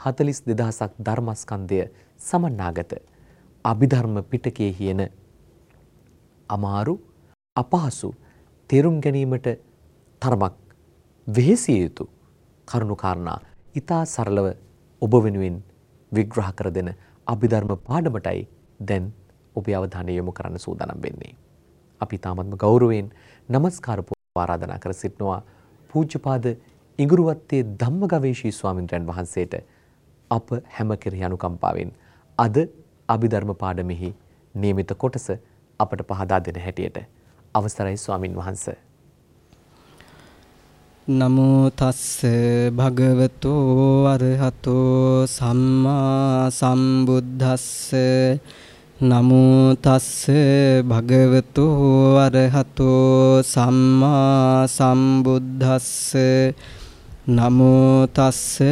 හතලිස් දෙදහසක් ධර්මස්කන්දය සමන්නාගත අභිධර්ම පිටකයේ හියන අමාරු අපහසු තේරුම් ගැනීමට තරමක් වෙහෙසිය යුතු කරුණු කාරණා ඊතා සරලව ඔබ වෙනුවෙන් විග්‍රහ කර දෙන අභිධර්ම පාඩමටයි දැන් ඔබේ අවධානය යොමු කරන්න සූදානම් වෙන්නේ. අපි තාමත්ම ගෞරවයෙන් নমස්කාර ආරාධනා කර සිටනවා පූජ්‍යපාද ඉඟුරුවත්තේ ධම්මගවේෂී ස්වාමින්ද්‍රයන් වහන්සේට අප හැම කෙරෙහි අනුකම්පාවෙන් අද අභිධර්ම පාඩමෙහි නියමිත කොටස අපට පහදා දෙන හැටියට. අවසරයි ස්වාමින් වහන්ස. නමෝ තස්ස භගවතු අරහතෝ සම්මා සම්බුද්දස්ස. නමෝ තස්ස භගවතු අරහතෝ සම්මා සම්බුද්දස්ස. නමෝ තස්ස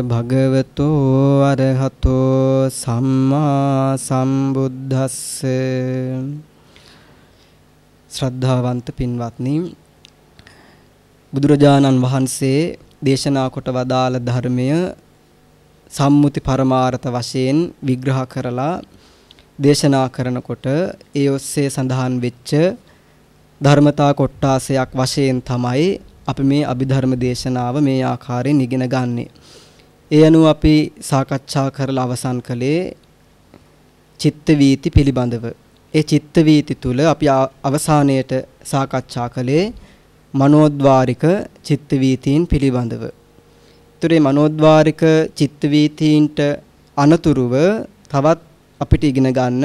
භගවතෝ අරහතෝ සම්මා සම්බුද්දස්ස. ශ්‍රද්ධාවන්ත පින්වත්නි බුදුරජාණන් වහන්සේ දේශනා කොට වදාළ ධර්මය සම්මුති පරමාර්ථ වශයෙන් විග්‍රහ කරලා දේශනා කරනකොට ඒ ඔස්සේ සඳහන් වෙච්ච ධර්මතා කොටාසයක් වශයෙන් තමයි අපි මේ අභිධර්ම දේශනාව මේ ආකාරයෙන් ඉගෙන ගන්නෙ. ඒ අනුව අපි සාකච්ඡා කරලා අවසන් කළේ චිත්ත වීති පිළිබඳව. ඒ චිත්ත වීති තුල අපි අවසානයේට සාකච්ඡා කළේ මනෝද්වාරික චිත්ත වීතීන් පිළිබඳව. ඒතරේ මනෝද්වාරික චිත්ත වීතීන්ට අනතුරුව තවත් අපිට ඉගෙන ගන්න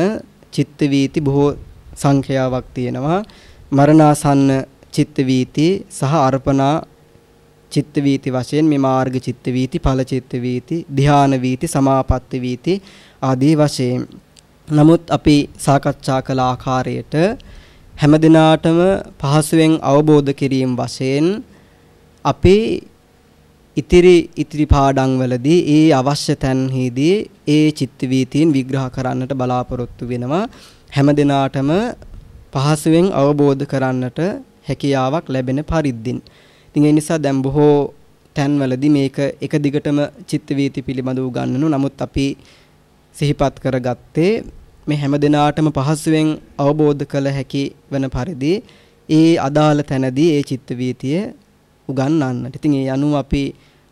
චිත්ත වීති බොහෝ සංඛ්‍යාවක් තියෙනවා. මරණාසන්න චිත්ත වීති සහ අර්පණා චිත්ත වීති වශයෙන් මේ මාර්ග චිත්ත වීති ඵල චිත්ත වීති ධ්‍යාන වීති සමාපatti වීති ආදී වශයෙන්. නමුත් අපි සාකච්ඡා කළ ආකාරයට හැම දිනාටම පහසුවෙන් අවබෝධ කිරීම වශයෙන් අපි ඉතිරි ඉතිරි පාඩම් වලදී ඒ අවශ්‍ය තැන්හිදී ඒ චිත්ත වීතීන් විග්‍රහ කරන්නට බලාපොරොත්තු වෙනවා. හැම දිනාටම පහසුවෙන් අවබෝධ කරන්නට හැකියාවක් ලැබෙන පරිද්දින්. ඉතින් ඒ නිසා දැන් බොහෝ තැන්වලදී මේක එක දිගටම චිත්ත වීති පිළිබඳව උගන්වනු. නමුත් අපි සිහිපත් කරගත්තේ මේ හැම දිනාටම පහසුවෙන් අවබෝධ කළ හැකි වෙන පරිදි ඒ අදාළ තැනදී ඒ චිත්ත වීතිය උගන්වන්නට. ඉතින් ඒ අනුව අපි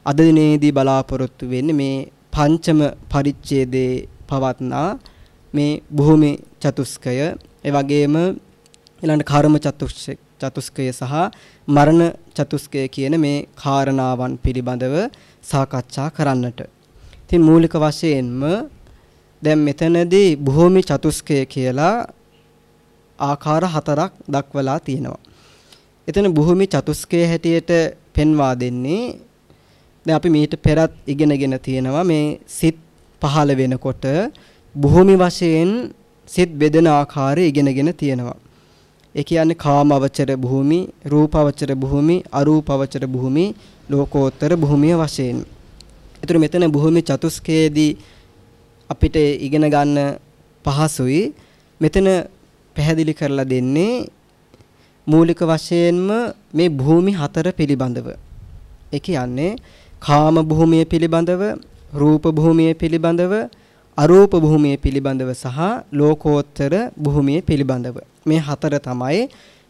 අද දිනේදී බලාපොරොත්තු වෙන්නේ මේ පංචම පරිච්ඡේදයේ පවත්නා මේ භූමි චතුස්කය ඒ වගේම ඊළඟ කර්ම චතුස්කය චතුස්කය සහ මරණ චතුස්කය කියන මේ කාරණාවන් පිළිබඳව සාකච්ඡා කරන්නට. ඉතින් මූලික වශයෙන්ම දැන් මෙතනදී භූමි චතුස්කය කියලා ආකාර හතරක් දක්වලා තියෙනවා. එතන භූමි චතුස්කය හැටියට පෙන්වා දෙන්නේ දැන් අපි මීට පෙරත් ඉගෙනගෙන තියෙනවා මේ සිත් පහළ වෙනකොට භූමි වශයෙන් සිත් බෙදෙන ආකාරය ඉගෙනගෙන තියෙනවා. ඒ කියන්නේ කාමවචර භූමි, රූපවචර භූමි, අරූපවචර භූමි, ලෝකෝත්තර භූමිය වශයෙන්. ඒතර මෙතන භූමි චතුස්කයේදී අපිට ඉගෙන ගන්න පහසුයි. මෙතන පැහැදිලි කරලා දෙන්නේ මූලික වශයෙන්ම මේ භූමි හතර පිළිබඳව. ඒ කියන්නේ කාම භූමිය පිළිබඳව, රූප භූමිය පිළිබඳව, අරූප භූමිය පිළිබඳව සහ ලෝකෝත්තර භූමිය පිළිබඳව මේ හතර තමයි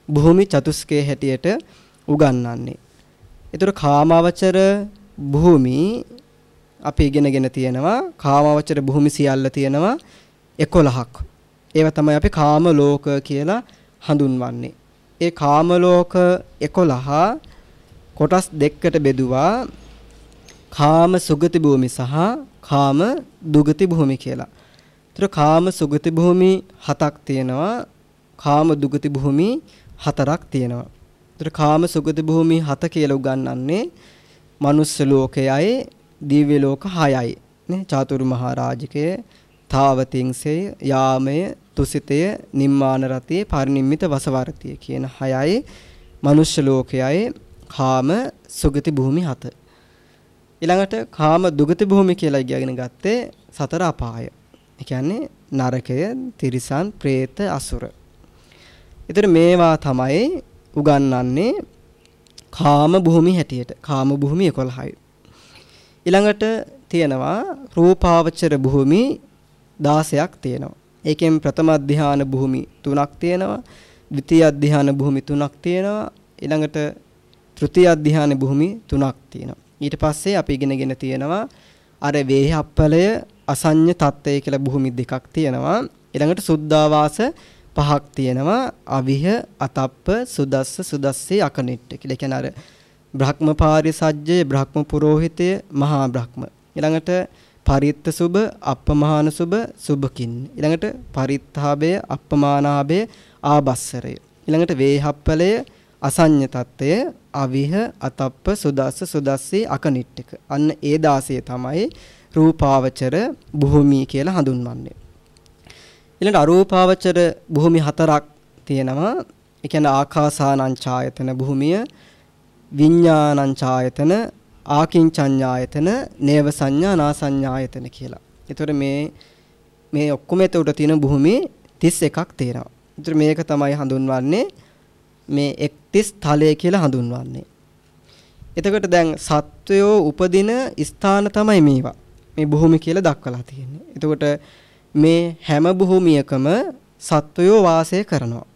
භූමි චතුස්කයේ හැටියට උගන්වන්නේ. ඒතර කාමාවචර භූමි අපි ඉගෙනගෙන තියෙනවා කාමාවචර භූමි සියල්ල තියෙනවා 11ක්. ඒවා තමයි අපි කාම ලෝක කියලා හඳුන්වන්නේ. ඒ කාම ලෝක 11 කොටස් දෙකකට බෙදුවා කාම සුගති භූමි සහ කාම දුගති භූමි කියලා. ඒතර කාම සුගති භූමි හතක් තියෙනවා. කාම දුගති භූමි හතරක් තියෙනවා. ඒතර කාම සුගති භූමි හත කියලා උගන්වන්නේ මනුස්ස ලෝකයයි දිව්‍ය ලෝක 6යි. නේ චාතුරු මහරජකය තාවතින්සේ යාමය තුසිතය නිම්මාන රතිය පරිනිම්මිත වසවර්තිය කියන හයයි මනුෂ්‍ය ලෝකයයි කාම සුගති භූමි හත. ඊළඟට කාම දුගති භූමි කියලා ඉගෙන ගත්තේ සතර අපාය. ඒ කියන්නේ නරකය, තිරිසන්, പ്രേත, අසුර. ඒතර මේවා තමයි උගන්වන්නේ කාම භූමි හැටියට. කාම භූමි 11යි. ඊළඟට තියෙනවා රූපාවචර භූමි 16ක් තියෙනවා. ඒකෙන් ප්‍රථම අධ්‍යාන භූමි 3ක් තියෙනවා. ද්විතීයි අධ්‍යාන භූමි 3ක් තියෙනවා. ඊළඟට තෘතීයි අධ්‍යාන භූමි 3ක් තියෙනවා. ඊට පස්සේ අපි ඉගෙනගෙන තියෙනවා අර වේහප්පලය අසඤ්ඤ තත්ත්වය කියලා භූමි දෙකක් තියෙනවා. ඊළඟට සුද්ධාවාස පහක් තියෙනවා. අවිහ අතප්ප සුදස්ස සුදස්සේ අකනිට්ට කියලා. ඒ කියන්නේ අර බ්‍රහ්මපාරිසජ්ජය බ්‍රහ්ම පුරෝහිතය මහා බ්‍රහ්ම. ඊළඟට පරිත්ත සුබ අප්පමාන සුබ සුබකින්. ඊළඟට පරිත්තාභය අප්පමානාභය ආබස්සරය. ඊළඟට වේහප්පලය අසඤ්ඤ తত্ত্বය අවිහ අතප්ප සුදස්ස සුදස්සී අකනිට්ඨක. අන්න ඒ 16 තමයි රූපාවචර භූමි කියලා හඳුන්වන්නේ. ඊළඟ අරූපාවචර භූමි හතරක් තියෙනවා. ඒ කියන්නේ ආකාසානං ඡායතන භූමිය, විඥානං ඡායතන, ආකින්චඤ්ඤායතන, නේව සංඥා, නාසඤ්ඤායතන කියලා. ඒතර මේ මේ ඔක්කොම එතකොට තියෙන භූමි 31ක් තියෙනවා. ඒතර මේක තමයි හඳුන්වන්නේ මේ එක්තිස් තලය කියලා හඳුන්වන්නේ. එතකොට දැන් සත්වයෝ උපදින ස්ථාන තමයි මේවා. මේ භූමි කියලා දක්වලා තියෙන්නේ. එතකොට මේ හැම භූමියකම සත්වයෝ වාසය කරනවා.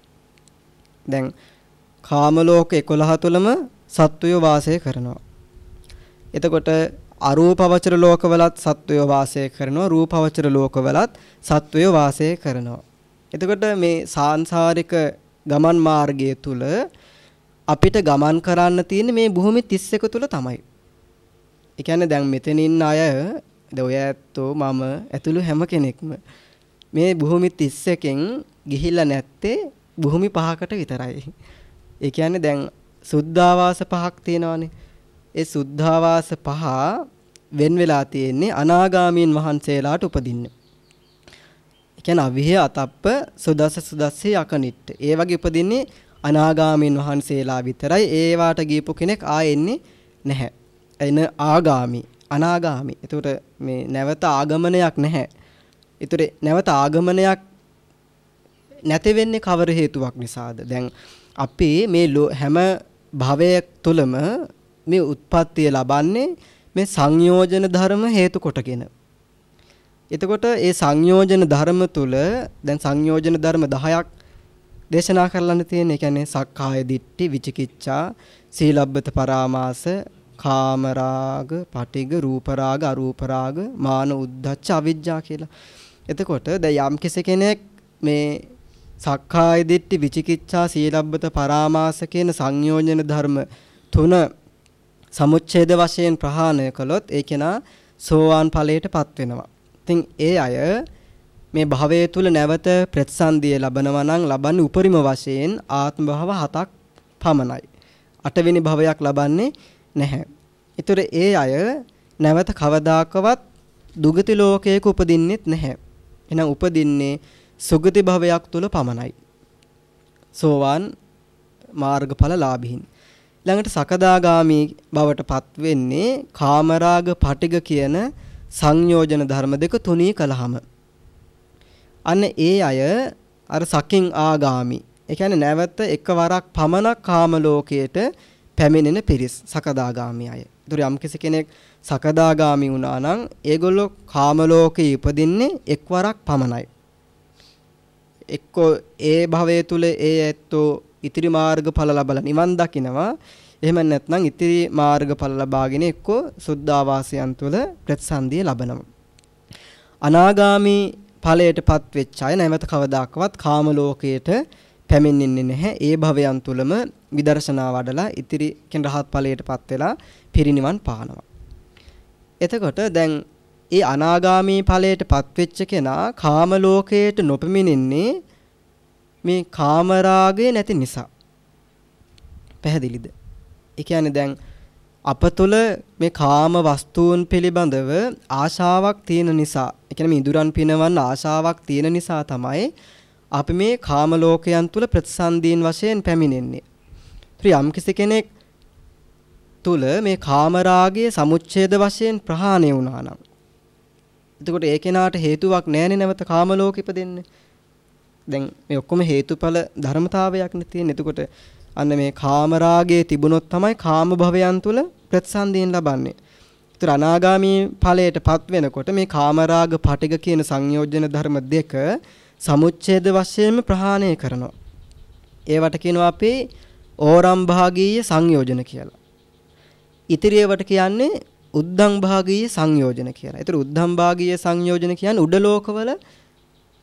දැන් කාම ලෝක 11 තුලම සත්වයෝ වාසය කරනවා. එතකොට අරූපවචර ලෝකවලත් සත්වයෝ වාසය කරනවා රූපවචර ලෝකවලත් සත්වයෝ වාසය කරනවා. එතකොට මේ සාංශාරික ගමන් මාර්ගය තුල අපිට ගමන් කරන්න තියෙන්නේ මේ භූමි 31 තුල තමයි. ඒ කියන්නේ දැන් මෙතන ඉන්න අය දැන් ඔය ඇත්තෝ මම ඇතුළු හැම කෙනෙක්ම මේ භූමි 31කින් ගිහිල්ලා නැත්තේ භූමි පහකට විතරයි. ඒ කියන්නේ දැන් සුද්ධාවාස පහක් තියෙනවානේ. ඒ සුද්ධාවාස පහ වෙන් වෙලා තියෙන්නේ අනාගාමීන් වහන්සේලාට උපදින්න. ඒ කියන්නේ අවිහෙ අතප්ප සුදස්ස සුදස්සේ අකනිට්ට. ඒ වගේ උපදින්නේ අනාගාමීන් වහන්සේලා විතරයි. ඒ වාට ගියපු කෙනෙක් ආයෙන්නේ නැහැ. එන ආගාමි අනාගාමි. එතකොට මේ නැවත ආගමනයක් නැහැ. ඒතර නැවත ආගමනයක් නැති වෙන්නේ කවර හේතුවක් නිසාද? දැන් අපි මේ හැම භවයක් තුළම මේ උත්පත්තිය ලබන්නේ මේ සංයෝජන ධර්ම හේතු කොටගෙන. එතකොට ඒ සංයෝජන ධර්ම තුල දැන් සංයෝජන ධර්ම 10ක් දේශනා කරලන්න තියෙන. ඒ කියන්නේ සක්කාය දිට්ඨි, විචිකිච්ඡා, සීලබ්බත පරාමාස, කාමරාග, පටිග, රූපරාග, අරූපරාග, මාන උද්ධච්ච, අවිජ්ජා කියලා. එතකොට දැන් යම් කෙනෙක් මේ සක්කාය දිට්ඨි, විචිකිච්ඡා, සීලබ්බත පරාමාස කියන සංයෝජන ධර්ම තුන සමුච්ඡේද වශයෙන් ප්‍රහාණය කළොත් ඒ කෙනා සෝවාන් ඵලයටපත් වෙනවා. ඉතින් ඒ අය මේ භවයේ තුල නැවත ප්‍රතිසන්දිය ලබනවා නම් ලබන්නේ උපරිම වශයෙන් ආත්ම භව හතක් පමණයි. අටවෙනි භවයක් ලබන්නේ නැහැ. ඒතර ඒ අය නැවත කවදාකවත් දුගති ලෝකයක උපදින්නෙත් නැහැ. එහෙනම් උපදින්නේ සුගති භවයක් තුල පමණයි. සෝවාන් මාර්ගඵල ලාභීන්. ළඟට සකදාගාමි බවට පත් වෙන්නේ කාමරාග පටිග කියන සංයෝජන ධර්ම දෙක තුනී කළාම. අන්න ඒ අය අර සකින් ආගාමි. ඒ කියන්නේ නැවත එකවරක් පමණක් කාම ලෝකයට පැමිණෙන පිරිස් සකදාගාමි අය. ඒතර යම් කෙනෙක් සකදාගාමි වුණා නම් ඒගොල්ලෝ කාම ලෝකේ ඉපදින්නේ එක්වරක් පමණයි. එක්කෝ ඒ භවයේ තුල ඒ ඇත්තෝ ඉතිරි මාර්ගඵල ලබලා නිවන් දකිනවා. එහෙම නැත්නම් ඉතිරි මාර්ගඵල ලබාගෙන එක්කෝ සුද්ධාවාසයන් තුළ ප්‍රතිසන්දිය ලබනවා. අනාගාමි ඵලයටපත් වෙච්ච අය නැවත කවදාකවත් කාම ලෝකයට පැමිණෙන්නේ නැහැ. ඒ භවයන් තුලම විදර්ශනා වඩලා ඉතිරි කෙන රහත් ඵලයටපත් වෙලා පිරිනිවන් පානවා. එතකොට දැන් ඒ අනාගාමී ඵලයටපත් වෙච්ච කෙනා කාම ලෝකයට නොපැමිණෙන්නේ මේ කාමරාගය නැති නිසා. පැහැදිලිද? ඒ කියන්නේ දැන් අප තුළ මේ කාම වස්තුන් පිළිබඳව ආශාවක් තියෙන නිසා, ඒ කියන්නේ මේ ඉඳුරන් පිනවන්න ආශාවක් තියෙන නිසා තමයි අපි මේ කාම ලෝකයන් තුළ ප්‍රතිසන්දීන් වශයෙන් පැමිණෙන්නේ. යම් කෙනෙක් තුළ මේ කාම රාගයේ සමුච්ඡේද වශයෙන් ප්‍රහාණය වුණා නම් එතකොට ඒ කෙනාට හේතුවක් නැහැනේ නැවත කාම ලෝකෙ ඉපදෙන්නේ. දැන් මේ ඔක්කොම හේතුඵල ධර්මතාවයක් නේ තියෙන්නේ. එතකොට අන්න මේ කාමරාගයේ තිබුණොත් තමයි කාම භවයන් තුල ප්‍රතිසන්දීන් ලබන්නේ. ඒතර අනාගාමී ඵලයටපත් වෙනකොට මේ කාමරාග පටිග කියන සංයෝජන ධර්ම දෙක සමුච්ඡේද වශයෙන්ම ප්‍රහාණය කරනවා. ඒවට කියනවා අපි ඕරම් භාගීය සංයෝජන කියලා. ඉතිරියවට කියන්නේ උද්දම් භාගීය සංයෝජන කියලා. ඒතර උද්දම් භාගීය සංයෝජන කියන්නේ උඩ ලෝකවල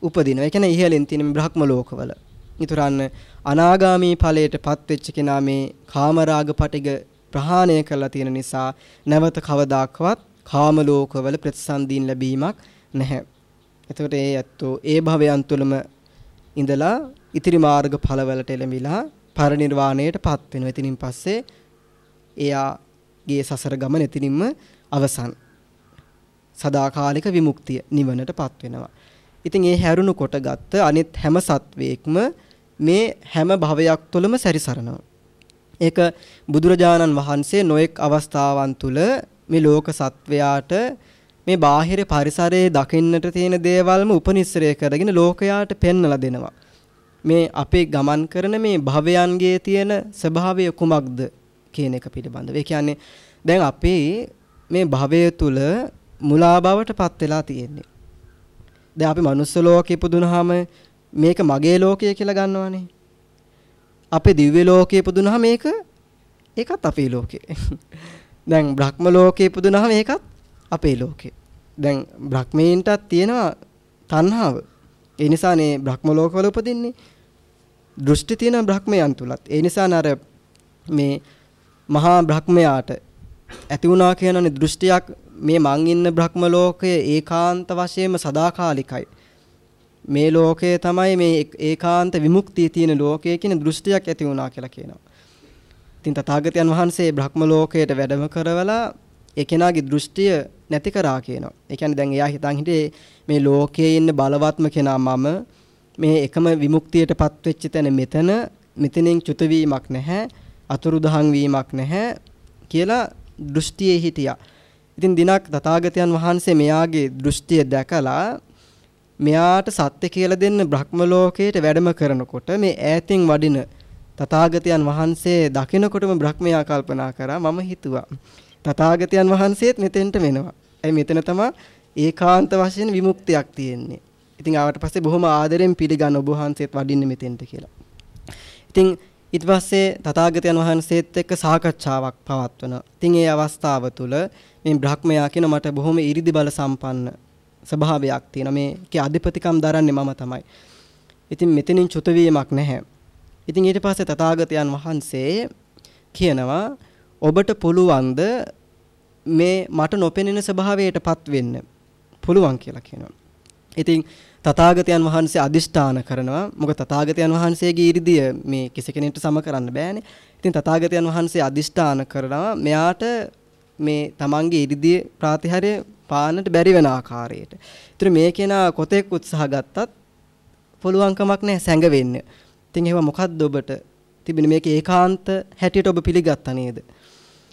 උපදිනවා. ඒ කියන්නේ ඉහළින් තියෙන බ්‍රහ්ම ලෝකවල. ඊතරන්න අනාගාමී ඵලයටපත් වෙච්ච කෙනා මේ කාමරාග පටිග ප්‍රහාණය කරලා තියෙන නිසා නැවත කවදාකවත් කාම ලෝකවල ප්‍රතිසන්දීන් ලැබීමක් නැහැ. එතකොට ඒ ඇත්තෝ ඒ භවයන් තුළම ඉඳලා ඉතිරි මාර්ග ඵලවලට එළඹිලා පරිණිරවාණයටපත් වෙනවා. එතනින් පස්සේ එයාගේ සසර ගමන එතනින්ම අවසන්. සදාකාලික විමුක්තිය නිවනටපත් වෙනවා. ඉතින් ඒ හැරුණු කොට ගත්ත අනිත් හැම සත්වයක්ම මේ හැම භවයක් තුළම සැරිසරනවා. ඒක බුදුරජාණන් වහන්සේ නොඑක් අවස්ථාවන් තුල මේ ලෝක සත්වයාට මේ බාහිර පරිසරයේ දකින්නට තියෙන දේවල්ම උපනිස්සරය කරගෙන ලෝකයාට පෙන්වලා දෙනවා. මේ අපේ ගමන් කරන මේ භවයන්ගේ තියෙන ස්වභාවය කුමක්ද කියන එක පිළිබඳව. ඒ කියන්නේ දැන් අපේ මේ භවය තුල මුලා බවට පත් වෙලා තියෙන්නේ. දැන් අපි මනුස්ස ලෝකෙ ඉපදුනහම මේක මගේ ලෝකය කියලා ගන්නවනේ. අපේ දිව්‍ය ලෝකේ ඉපදුනහම මේක ඒකත් අපේ ලෝකේ. දැන් බ්‍රහ්ම ලෝකේ ඉපදුනහම ඒකත් අපේ ලෝකේ. දැන් බ්‍රහ්මීන්ටත් තියෙනවා තණ්හාව. ඒ නිසානේ බ්‍රහ්ම ලෝකවල උපදින්නේ. දෘෂ්ටි තියෙන බ්‍රහ්මයන් තුලත්. ඒ නිසානේ අර මේ මහා බ්‍රහ්මයාට ඇති වුණා කියනනේ දෘෂ්ටියක් මේ මං ඉන්න බ්‍රහ්ම ලෝකය ඒකාන්ත වශයෙන්ම සදාකාලිකයි. මේ ලෝකය තමයි මේ ඒකාන්ත විමුක්තිය තියෙන ලෝකය කියන දෘෂ්ටියක් ඇති වුණා කියලා කියනවා. ඉතින් තථාගතයන් වහන්සේ බ්‍රහ්ම ලෝකයට වැඩම කරවලා ඒ කෙනාගේ දෘෂ්ටිය නැති කරා කියනවා. ඒ කියන්නේ දැන් එයා හිතන් හිටියේ මේ ලෝකයේ ඉන්න බලවත්ම කෙනා මම මේ එකම විමුක්තියටපත් වෙච්ච තැන මෙතන මෙතනින් චුත වීමක් නැහැ අතුරුදහන් වීමක් නැහැ කියලා දෘෂ්ටියේ හිටියා. ඉතින් දිනක් තථාගතයන් වහන්සේ මෙයාගේ දෘෂ්ටිය දැකලා මෙයාට සත්‍ය කියලා දෙන්න බ්‍රහ්ම ලෝකයට වැඩම කරනකොට මේ ඈතින් වඩින තථාගතයන් වහන්සේ දකිනකොටම බ්‍රහ්මයා කල්පනා කරා මම හිතුවා තථාගතයන් වහන්සේත් මෙතෙන්ට වෙනවා. ඒ මෙතන තමයි ඒකාන්ත වශයෙන් විමුක්තියක් තියෙන්නේ. ඉතින් ආවට පස්සේ බොහොම ආදරෙන් පිළිගන්න ඔබ වහන්සේත් වඩින්න මෙතෙන්ට කියලා. ඉතින් ඊට පස්සේ තථාගතයන් වහන්සේත් එක්ක සාකච්ඡාවක් පවත්වනවා. ඉතින් ඒ අවස්ථාව තුළ මේ බ්‍රහ්මයා කියන මට බොහොම 이르දි බල සම්පන්න ස්වභාවයක් තියෙනවා. මේකේ අධිපතිකම් දරන්නේ මම තමයි. ඉතින් මෙතනින් චුත වීමක් නැහැ. ඉතින් ඊට පස්සේ තථාගතයන් වහන්සේ කියනවා ඔබට පුළුවන්ද මේ මට නොපෙනෙන ස්වභාවයටපත් වෙන්න පුළුවන් කියලා කියනවා. ඉතින් තථාගතයන් වහන්සේ අදිෂ්ඨාන කරනවා. මොකද තථාගතයන් වහන්සේගේ 이르දිය මේ කිසි කෙනෙකුට සම කරන්න බෑනේ. ඉතින් තථාගතයන් වහන්සේ අදිෂ්ඨාන කරනවා මෙයාට මේ තමන්ගේ ඉරිදී ප්‍රාතිහාර්ය පාන්නට බැරි වෙන ආකාරයට. ඒතර මේ කෙනා කොතෙක් උත්සාහ ගත්තත් පුළුවන්කමක් නැහැ සැඟවෙන්න. ඉතින් ඒව මොකද්ද ඔබට තිබෙන මේක ඒකාන්ත හැටියට ඔබ පිළිගත්තා නේද?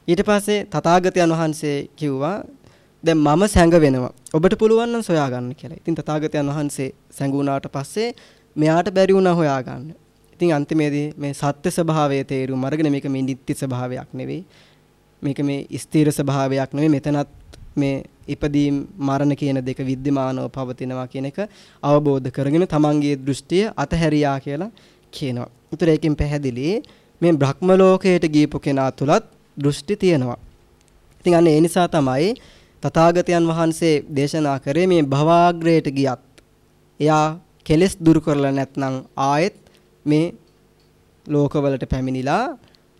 ඊට පස්සේ තථාගතයන් වහන්සේ කිව්වා දැන් මම සැඟවෙනවා. ඔබට පුළුවන් නම් සොයාගන්න කියලා. ඉතින් තථාගතයන් වහන්සේ සැඟුණාට පස්සේ මෙයාට බැරි වුණා හොයාගන්න. ඉතින් අන්තිමේදී මේ සත්‍ය ස්වභාවයේ තේරුම් අරගෙන මේක මේ නිත්‍ය ස්වභාවයක් නෙවෙයි. මේක මේ ස්ථීර ස්වභාවයක් නෙවෙයි මෙතනත් මේ ඉපදීම් මරණ කියන දෙක විද්‍යමානව පවතිනවා කියන එක අවබෝධ කරගෙන තමන්ගේ දෘෂ්ටිය අතහැරියා කියලා කියනවා. උතර ඒකෙන් පැහැදිලි මේ බ්‍රහ්ම ලෝකයට ගියපු කෙනා තුලත් දෘෂ්ටි තියෙනවා. ඉතින් අන්න ඒ නිසා තමයි තථාගතයන් වහන්සේ දේශනා කරේ මේ භවආග්‍රයට ගියත් එයා කෙලෙස් දුරු කරලා නැත්නම් ආයෙත් මේ ලෝකවලට පැමිණිලා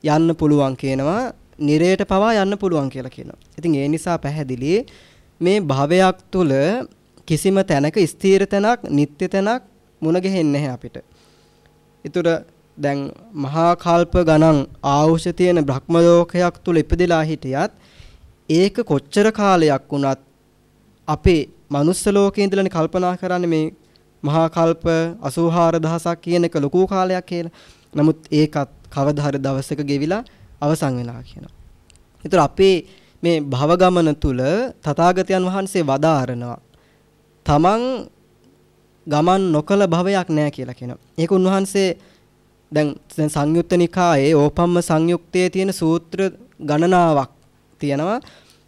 යන්න පුළුවන් කියනවා නිරයට පවා යන්න පුළුවන් කියලා කියනවා. ඉතින් ඒ නිසා පැහැදිලි මේ භවයක් තුල කිසිම තැනක ස්ථීර තැනක්, නිත්‍ය තැනක් මුණ ගැහෙන්නේ නැහැ අපිට. ඒතර දැන් මහා කල්ප ගණන් ආවුෂ තියෙන බ්‍රහ්ම ලෝකයක් තුල ඉපදලා හිටියත් ඒක කොච්චර කාලයක් වුණත් අපේ මනුස්ස ලෝකේ ඉඳලානේ කල්පනා කරන්නේ මේ මහා කල්ප 84000ක් කියන එක ලොකු කාලයක් කියලා. නමුත් ඒකත් කවදා හරි දවසක ගෙවිලා අවසන් වෙනවා කියනවා. ඒතර අපේ මේ භව ගමන තුල තථාගතයන් වහන්සේ වදාරනවා. තමන් ගමන් නොකල භවයක් නැහැ කියලා කියනවා. ඒක උන්වහන්සේ දැන් දැන් සංයුත්ත නිකායේ ඕපම්ම සංයුක්තයේ තියෙන සූත්‍ර ගණනාවක් තියෙනවා.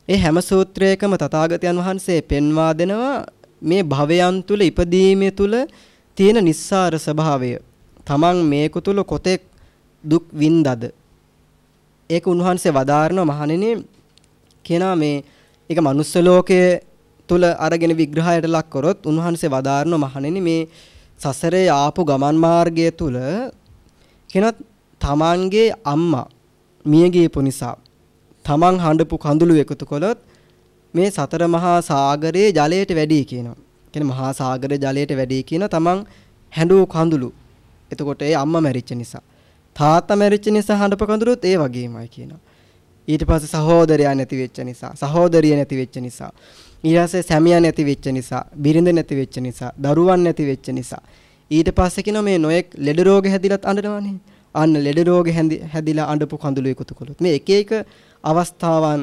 ඒ හැම සූත්‍රයකම තථාගතයන් වහන්සේ පෙන්වා දෙනවා මේ භවයන් තුල ඉපදීමේ තුල තියෙන නිස්සාර ස්වභාවය. තමන් මේක තුල කොතෙක් දුක් වින්දද? ඒක උන්වහන්සේ වදාරනවා මහණෙනි කියනවා මේ ඒක manuss ලෝකයේ තුල අරගෙන විග්‍රහයට ලක් කරොත් උන්වහන්සේ වදාරන මහණෙනි මේ සසරේ ආපු ගමන් මාර්ගය තුල කෙනත් තමන්ගේ අම්මා මිය ගියපු නිසා තමන් හඬපු කඳුළු එකතු කළොත් මේ සතර මහා සාගරයේ ජලයට වැඩි කියනවා. කියන්නේ මහා සාගරයේ ජලයට වැඩි කියන තමන් හැඬු කඳුළු. එතකොට ඒ අම්මා මැරිච්ච නිසා. තාත්තා මැරිච්ච නිසා හඬපු කඳුළුත් ඒ වගේමයි කියනවා. ඊට පස්සේ සහෝදරයා නැති වෙච්ච නිසා, සහෝදරිය නැති වෙච්ච නිසා, ඊට සැමියා නැති වෙච්ච නිසා, බිරිඳ නැති වෙච්ච නිසා, දරුවන් නැති වෙච්ච නිසා. ඊට පස්සේ කියනවා මේ නොයෙක් ලෙඩ රෝග හැදිලත් අඬනවානේ. අන්න ලෙඩ රෝග හැදිලා අඬපු කඳුළු එකතු කළොත් මේ එක එක අවස්ථාවන්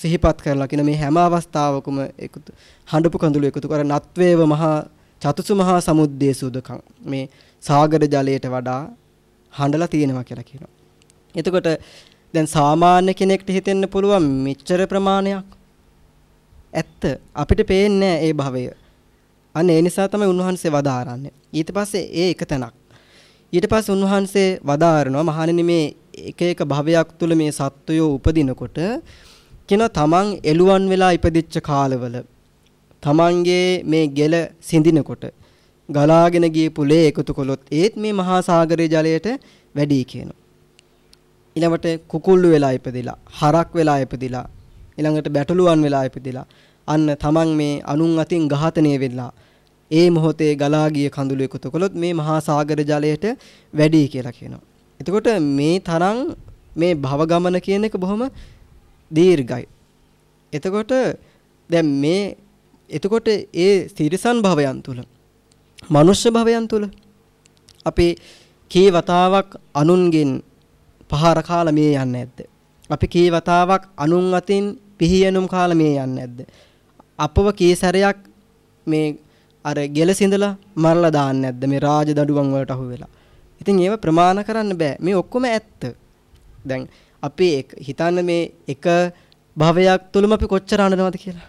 සිහිපත් කරලා කියන මේ හැම අවස්ථාවකම එකතු හඬපු කඳුළු එකතු කර නත්වේව මහා චතුසු මහා සමුද්දේ සුදකම් මේ සාගර ජලයට වඩා හඬලා තියෙනවා කියලා කියනවා. එතකොට දැන් සාමාන්‍ය කෙනෙක්ට හිතෙන්න පුළුවන් මෙච්චර ප්‍රමාණයක් ඇත්ත අපිට පේන්නේ ඒ භවය. අන්න ඒ නිසා තමයි උන්වහන්සේ වදාරන්නේ. ඊට පස්සේ ඒ එක තැනක්. ඊට පස්සේ උන්වහන්සේ වදාරනවා මහණෙනි මේ එක එක භවයක් තුල මේ සත්වයෝ උපදිනකොට කියන තමන් එළුවන් වෙලා ඉපදිච්ච කාලවල තමන්ගේ මේ ගෙල සිඳිනකොට ගලාගෙන ගියපු ලේ එකතු කළොත් ඒත් මේ මහා සාගරයේ ජලයට වැඩි කියනවා. ඊළඟට කුකුල්ලු වෙලා ඉපදිලා, හරක් වෙලා ඉපදිලා, ඊළඟට බැටළුවන් වෙලා ඉපදිලා අන්න තමන් මේ අනුන් අතින් ඝාතනය වෙලා ඒ මොහොතේ ගලා ගිය කඳුළු එකතු කළොත් මේ මහා සාගර ජලයට වැඩි කියලා කියනවා. එතකොට මේ තරම් මේ භව ගමන කියන එක බොහොම දීර්ඝයි. එතකොට දැන් මේ එතකොට ඒ තිරිසන් භවයන් තුල මනුෂ්‍ය භවයන් තුල අපි කී වතාවක් අනුන්ගෙන් පහර කාලා මේ යන්නේ නැද්ද? අපි කී වතාවක් අනුන් අතින් පිහියනුම් කාලා මේ යන්නේ නැද්ද? අපව කී සැරයක් මේ අර ගෙලසිඳලා මරලා දාන්නේ නැද්ද මේ රාජ දඩුවම් වලට අහු වෙලා. ඉතින් ඒව ප්‍රමාණ කරන්න බෑ. මේ ඔක්කොම ඇත්ත. දැන් අපි හිතන්න මේ එක භවයක් තුලම අපි කොච්චර අඬනවද කියලා.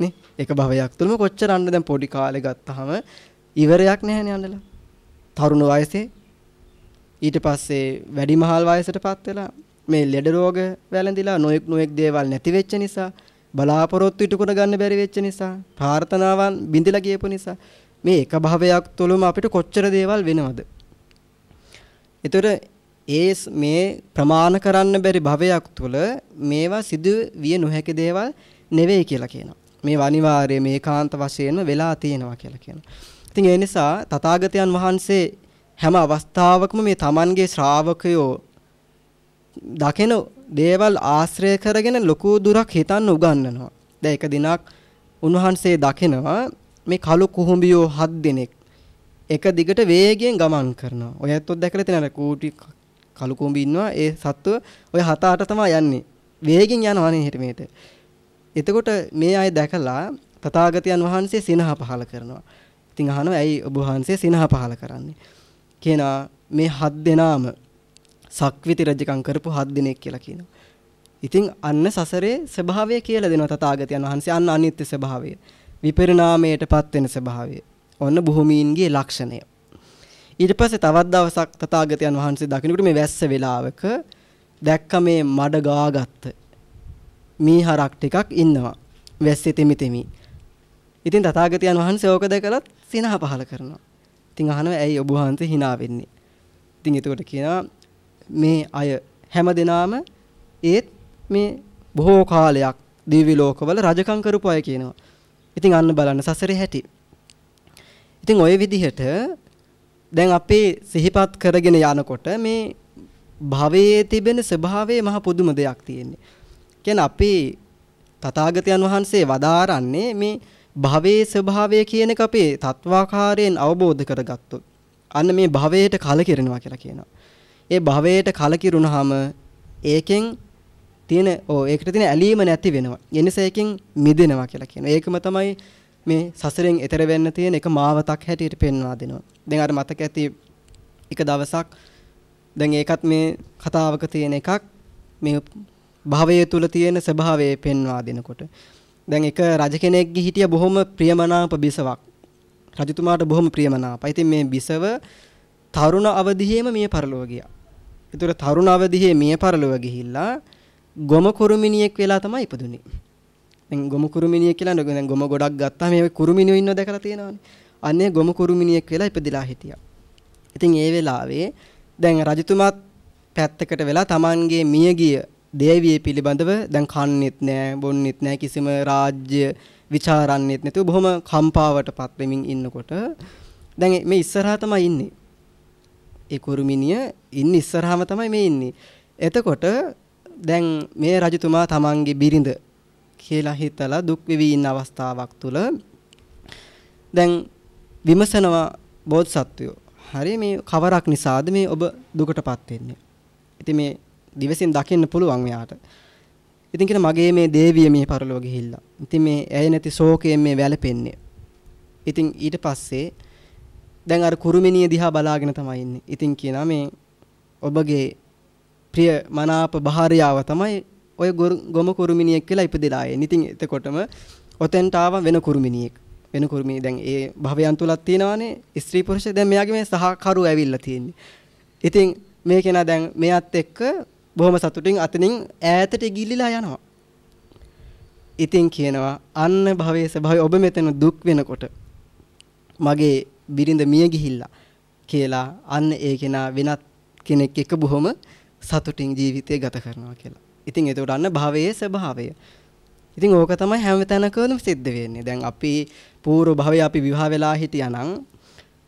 නේ? එක භවයක් තුලම කොච්චර අඬන දැන් පොඩි කාලේ ගත්තාම ඉවරයක් නැහැනේ අඬලා. තරුණ වයසේ ඊට පස්සේ වැඩිමහල් වයසටපත් වෙලා මේ ලෙඩ රෝග වැළඳිලා නොයෙක් නොයෙක් දේවල් නැති වෙච්ච නිසා බලාපොරොත්තු ඉටු කර ගන්න බැරි වෙච්ච නිසා ප්‍රාර්ථනාවන් බිඳිලා ගියපු නිසා මේ එක භවයක් තුළම අපිට කොච්චර දේවල් වෙනවද? ඒතර ඒ මේ ප්‍රමාණ කරන්න බැරි භවයක් තුළ මේවා සිදු විය නොහැකි දේවල් නෙවෙයි කියලා කියනවා. මේ අනිවාර්යයෙන් මේකාන්ත වශයෙන්ම වෙලා තියෙනවා කියලා කියනවා. ඉතින් ඒ නිසා තථාගතයන් වහන්සේ හැම අවස්ථාවකම මේ Tamanගේ ශ්‍රාවකයෝ දකින දේවල් ආශ්‍රය කරගෙන ලොකු දුරක් හිතන්න උගන්වනවා. දැන් එක දිනක් උන්වහන්සේ දකිනවා මේ කළු කුහුඹියෝ හත් දෙනෙක් එක දිගට වේගයෙන් ගමන් කරනවා. ඔය ඇත්තොත් දැකලා තියෙනවද කූටි කළු කුහුඹි ඉන්නවා ඒ සත්ව ඔය හත අට තමයි යන්නේ. වේගෙන් යනවානේ හිට මේට. එතකොට මේ අය දැකලා තථාගතයන් වහන්සේ සිනහ පහල කරනවා. ඉතින් අහනවා ඇයි ඔබ වහන්සේ සිනහ පහල කරන්නේ? කියනවා මේ හත් දෙනාම සක්විති රජකම් කරපු හත් දිනෙක් කියලා කියනවා. ඉතින් අන්න සසරේ ස්වභාවය කියලා දෙනවා තථාගතයන් වහන්සේ අන්න අනිත්‍ය ස්වභාවය. විපරිණාමයටපත් වෙන ස්වභාවය. ඔන්න භූමීන්ගේ ලක්ෂණය. ඊට පස්සේ තවත් දවසක් තථාගතයන් වහන්සේ දකින්නකොට මේ වැස්ස වෙලාවක දැක්ක මේ මඩ ගාගත්ත මීහරක් ටිකක් ඉන්නවා. වැස්සේ තෙමි තෙමි. ඉතින් තථාගතයන් වහන්සේ ඕක දැකලත් සිනහ පහල කරනවා. ඉතින් අහනවා ඇයි ඔබ වහන්සේ hina වෙන්නේ? ඉතින් එතකොට කියනවා මේ අය හැම දිනාම ඒත් මේ බොහෝ කාලයක් දිවි ලෝකවල රජකම් කරපු අය කියනවා. ඉතින් අන්න බලන්න සසරේ හැටි. ඉතින් ওই විදිහට දැන් අපේ සිහිපත් කරගෙන යනකොට මේ භවයේ තිබෙන ස්වභාවයේ මහ පුදුම දෙයක් තියෙන්නේ. කියන්නේ අපේ තථාගතයන් වහන්සේ වදාරන්නේ මේ භවයේ ස්වභාවය කියන එක අපේ තත්වාකාරයෙන් අවබෝධ කරගත්තොත් අන්න මේ භවයට කලකිරෙනවා කියලා කියනවා. ඒ භවයට කලකිරුණාම ඒකෙන් තියෙන ඕ ඒකට තියෙන ඇලීම නැති වෙනවා. එනිසා ඒකෙන් මිදෙනවා කියලා කියනවා. ඒකම තමයි මේ සසරෙන් එතර වෙන්න තියෙන එක මාවතක් හැටියට පෙන්වා දෙනවා. දැන් අර මතක ඇති එක දවසක් දැන් ඒකත් මේ කතාවක තියෙන එකක් මේ භවය තුල තියෙන ස්වභාවය පෙන්වා දෙනකොට දැන් එක රජ කෙනෙක්ගේ හිටිය බොහොම ප්‍රියමනාප බිසවක් රජතුමාට බොහොම ප්‍රියමනාපයි. ඉතින් මේ බිසව තරුණ අවදියේම මිය පරලොව ගියා. ඒතර තරුණ අවදියේ මිය පරලොව ගිහිල්ලා ගොම කුරුමිනියෙක් වෙලා තමයි ඉපදුනේ. දැන් ගොම කුරුමිනිය කියලා දැන් ගොම ගොඩක් ගත්තා මේ කුරුමිනියෝ ඉන්නව දැකලා තියෙනවනේ. අන්නේ ගොම කුරුමිනියෙක් වෙලා ඉපදිලා හිටියා. ඉතින් ඒ වෙලාවේ දැන් රජතුමාත් පැත්තකට වෙලා Tamanගේ මියගිය දේවිය පිළිබඳව දැන් කන්නෙත් නෑ බොන්නෙත් නෑ කිසිම රාජ්‍ය ਵਿਚාරන්නෙත් නැතුව බොහොම කම්පාවටපත් වෙමින් ඉන්නකොට දැන් මේ ඉස්සරහා තමයි ඉන්නේ. ඒ කුරුමිනිය ඉන්නේ ඉස්සරහාම තමයි මේ ඉන්නේ. එතකොට දැන් මේ රජතුමා තමන්ගේ බිරිඳ කියලා හිතලා දුක් වෙවි ඉන්න අවස්ථාවක් තුල දැන් විමසනවා බෝධසත්වයෝ හරි මේ කවරක් නිසාද මේ ඔබ දුකටපත් වෙන්නේ ඉතින් මේ දිවසින් දකින්න පුළුවන් මෙයාට ඉතින් කියන මගේ මේ දේවිය මේ පරලොව ගිහිල්ලා ඉතින් මේ ඇය නැති ශෝකයෙන් මේ වැළපෙන්නේ ඉතින් ඊට පස්සේ දැන් අර කුරුමිනිය දිහා බලාගෙන තමයි ඉන්නේ ඉතින් කියනවා මේ ඔබගේ ප්‍රිය මනාප භාර්යාව තමයි ඔය ගොම කුරුමිනියෙක් කියලා ඉපදිලා ආයේ. ඉතින් එතකොටම ඔතෙන්ට ආව වෙන කුරුමිනියෙක්. වෙන කුරුමිනිය දැන් ඒ භවයන් තුලක් තියෙනවානේ ස්ත්‍රී පුරුෂ දැන් මෙයාගේ මේ සහකරු ඇවිල්ලා තියෙන්නේ. ඉතින් මේ කෙනා දැන් මෙයත් එක්ක බොහොම සතුටින් අතනින් ඈතට ගිලිලා යනවා. ඉතින් කියනවා අන්න භවයේ ස්වභාවය ඔබ මෙතන දුක් වෙනකොට මගේ බිරිඳ මිය ගිහිල්ලා කියලා අන්න ඒ කෙනා වෙනත් කෙනෙක් එක්ක බොහොම සතුටින් ජීවිතය ගත කරනවා කියලා. ඉතින් එතකොට අන්න භවයේ ස්වභාවය. ඉතින් ඕක තමයි හැම තැනකම සිද්ධ වෙන්නේ. දැන් අපි පූර්ව භවයේ අපි විවාහ වෙලා හිටියානම්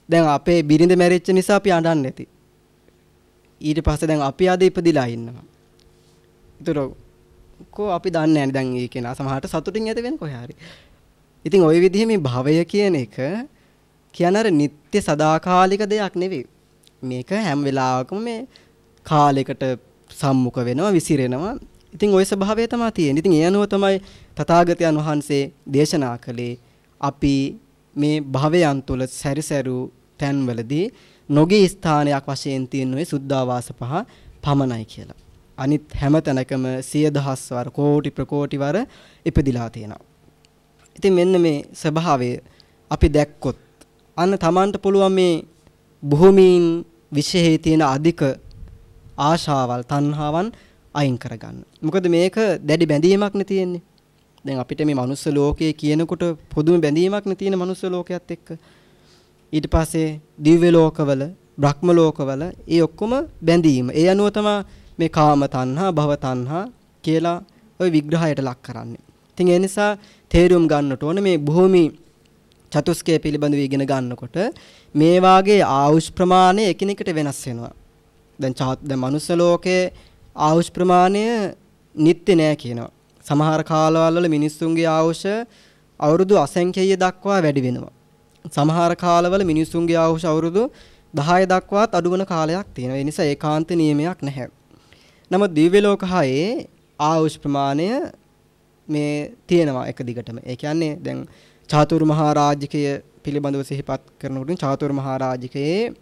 දැන් අපේ බිරිඳ මැරිච්ච නිසා අපි අඬන්නේ නැති. ඊට පස්සේ දැන් අපි අද ඉපදිලා ඉන්නවා. ඒතර කො අපි දන්නේ නැහැ දැන් ඒ කෙනා සමහරට සතුටින් ඇති වෙන කොහේ හරි. ඉතින් ওই විදිහේ මේ භවය කියන එක කියන අර නিত্য සදාකාලික දෙයක් නෙවෙයි. මේක හැම වෙලාවකම මේ කාලයකට සම්මුඛ වෙනවා විසිරෙනවා. ඉතින් ওই ස්වභාවය තමයි තියෙන්නේ. ඉතින් ඒ අනුව තමයි තථාගතයන් වහන්සේ දේශනා කළේ අපි මේ භවයන් තුල සැරිසරු තැන්වලදී නොගී ස්ථානයක් වශයෙන් තියෙන ඔය සුද්ධාවාස පහ පමණයි කියලා. අනිත් හැම තැනකම සිය දහස් වර කෝටි ප්‍රකෝටි වර ඉපදිලා තියෙනවා. ඉතින් මෙන්න මේ ස්වභාවය අපි දැක්කොත් අන්න Tamanට පුළුවන් මේ භූමීන් විශේෂයේ තියෙන අධික ආශාවල් තණ්හාවන් අයින් කරගන්න. මොකද මේක දැඩි බැඳීමක් නේ තියෙන්නේ. දැන් අපිට මේ මනුස්ස ලෝකයේ කියනකොට පොදුම බැඳීමක් නේ තියෙන මනුස්ස ලෝකයක් එක්ක. ඊට පස්සේ දිව්‍ය ලෝකවල, බ්‍රහ්ම ලෝකවල ඒ ඔක්කොම බැඳීම. ඒ අනුව තමයි මේ කාම තණ්හා, භව තණ්හා කියලා ওই විග්‍රහයට ලක් කරන්නේ. ඉතින් ඒ නිසා තේරුම් ගන්නට ඕනේ මේ භූමි චතුස්කය පිළිබඳව ඉගෙන ගන්නකොට මේ වාගේ ආයුෂ් ප්‍රමාණය එකිනෙකට වෙනස් වෙනවා. දැන් දැන් මනුස්ස ලෝකයේ ආයුෂ් ප්‍රමාණය නිත්‍ය නෑ කියනවා. සමහර කාලවල වල මිනිස්සුන්ගේ ආයුෂ අවුරුදු අසංඛ්‍යය දක්වා වැඩි වෙනවා. සමහර කාලවල මිනිස්සුන්ගේ ආයුෂ අවුරුදු 10 දක්වාත් අඩු වෙන කාලයක් තියෙනවා. ඒ නිසා ඒකාන්ත නියමයක් නැහැ. නමුත් දිව්‍ය ලෝක හයේ ආයුෂ් ප්‍රමාණය මේ තියෙනවා එක දිගටම. ඒ කියන්නේ දැන් චාතුරු මහා රාජිකය පිළිබඳව සිහිපත් කරනකොට චාතුරු මහා රාජිකයේ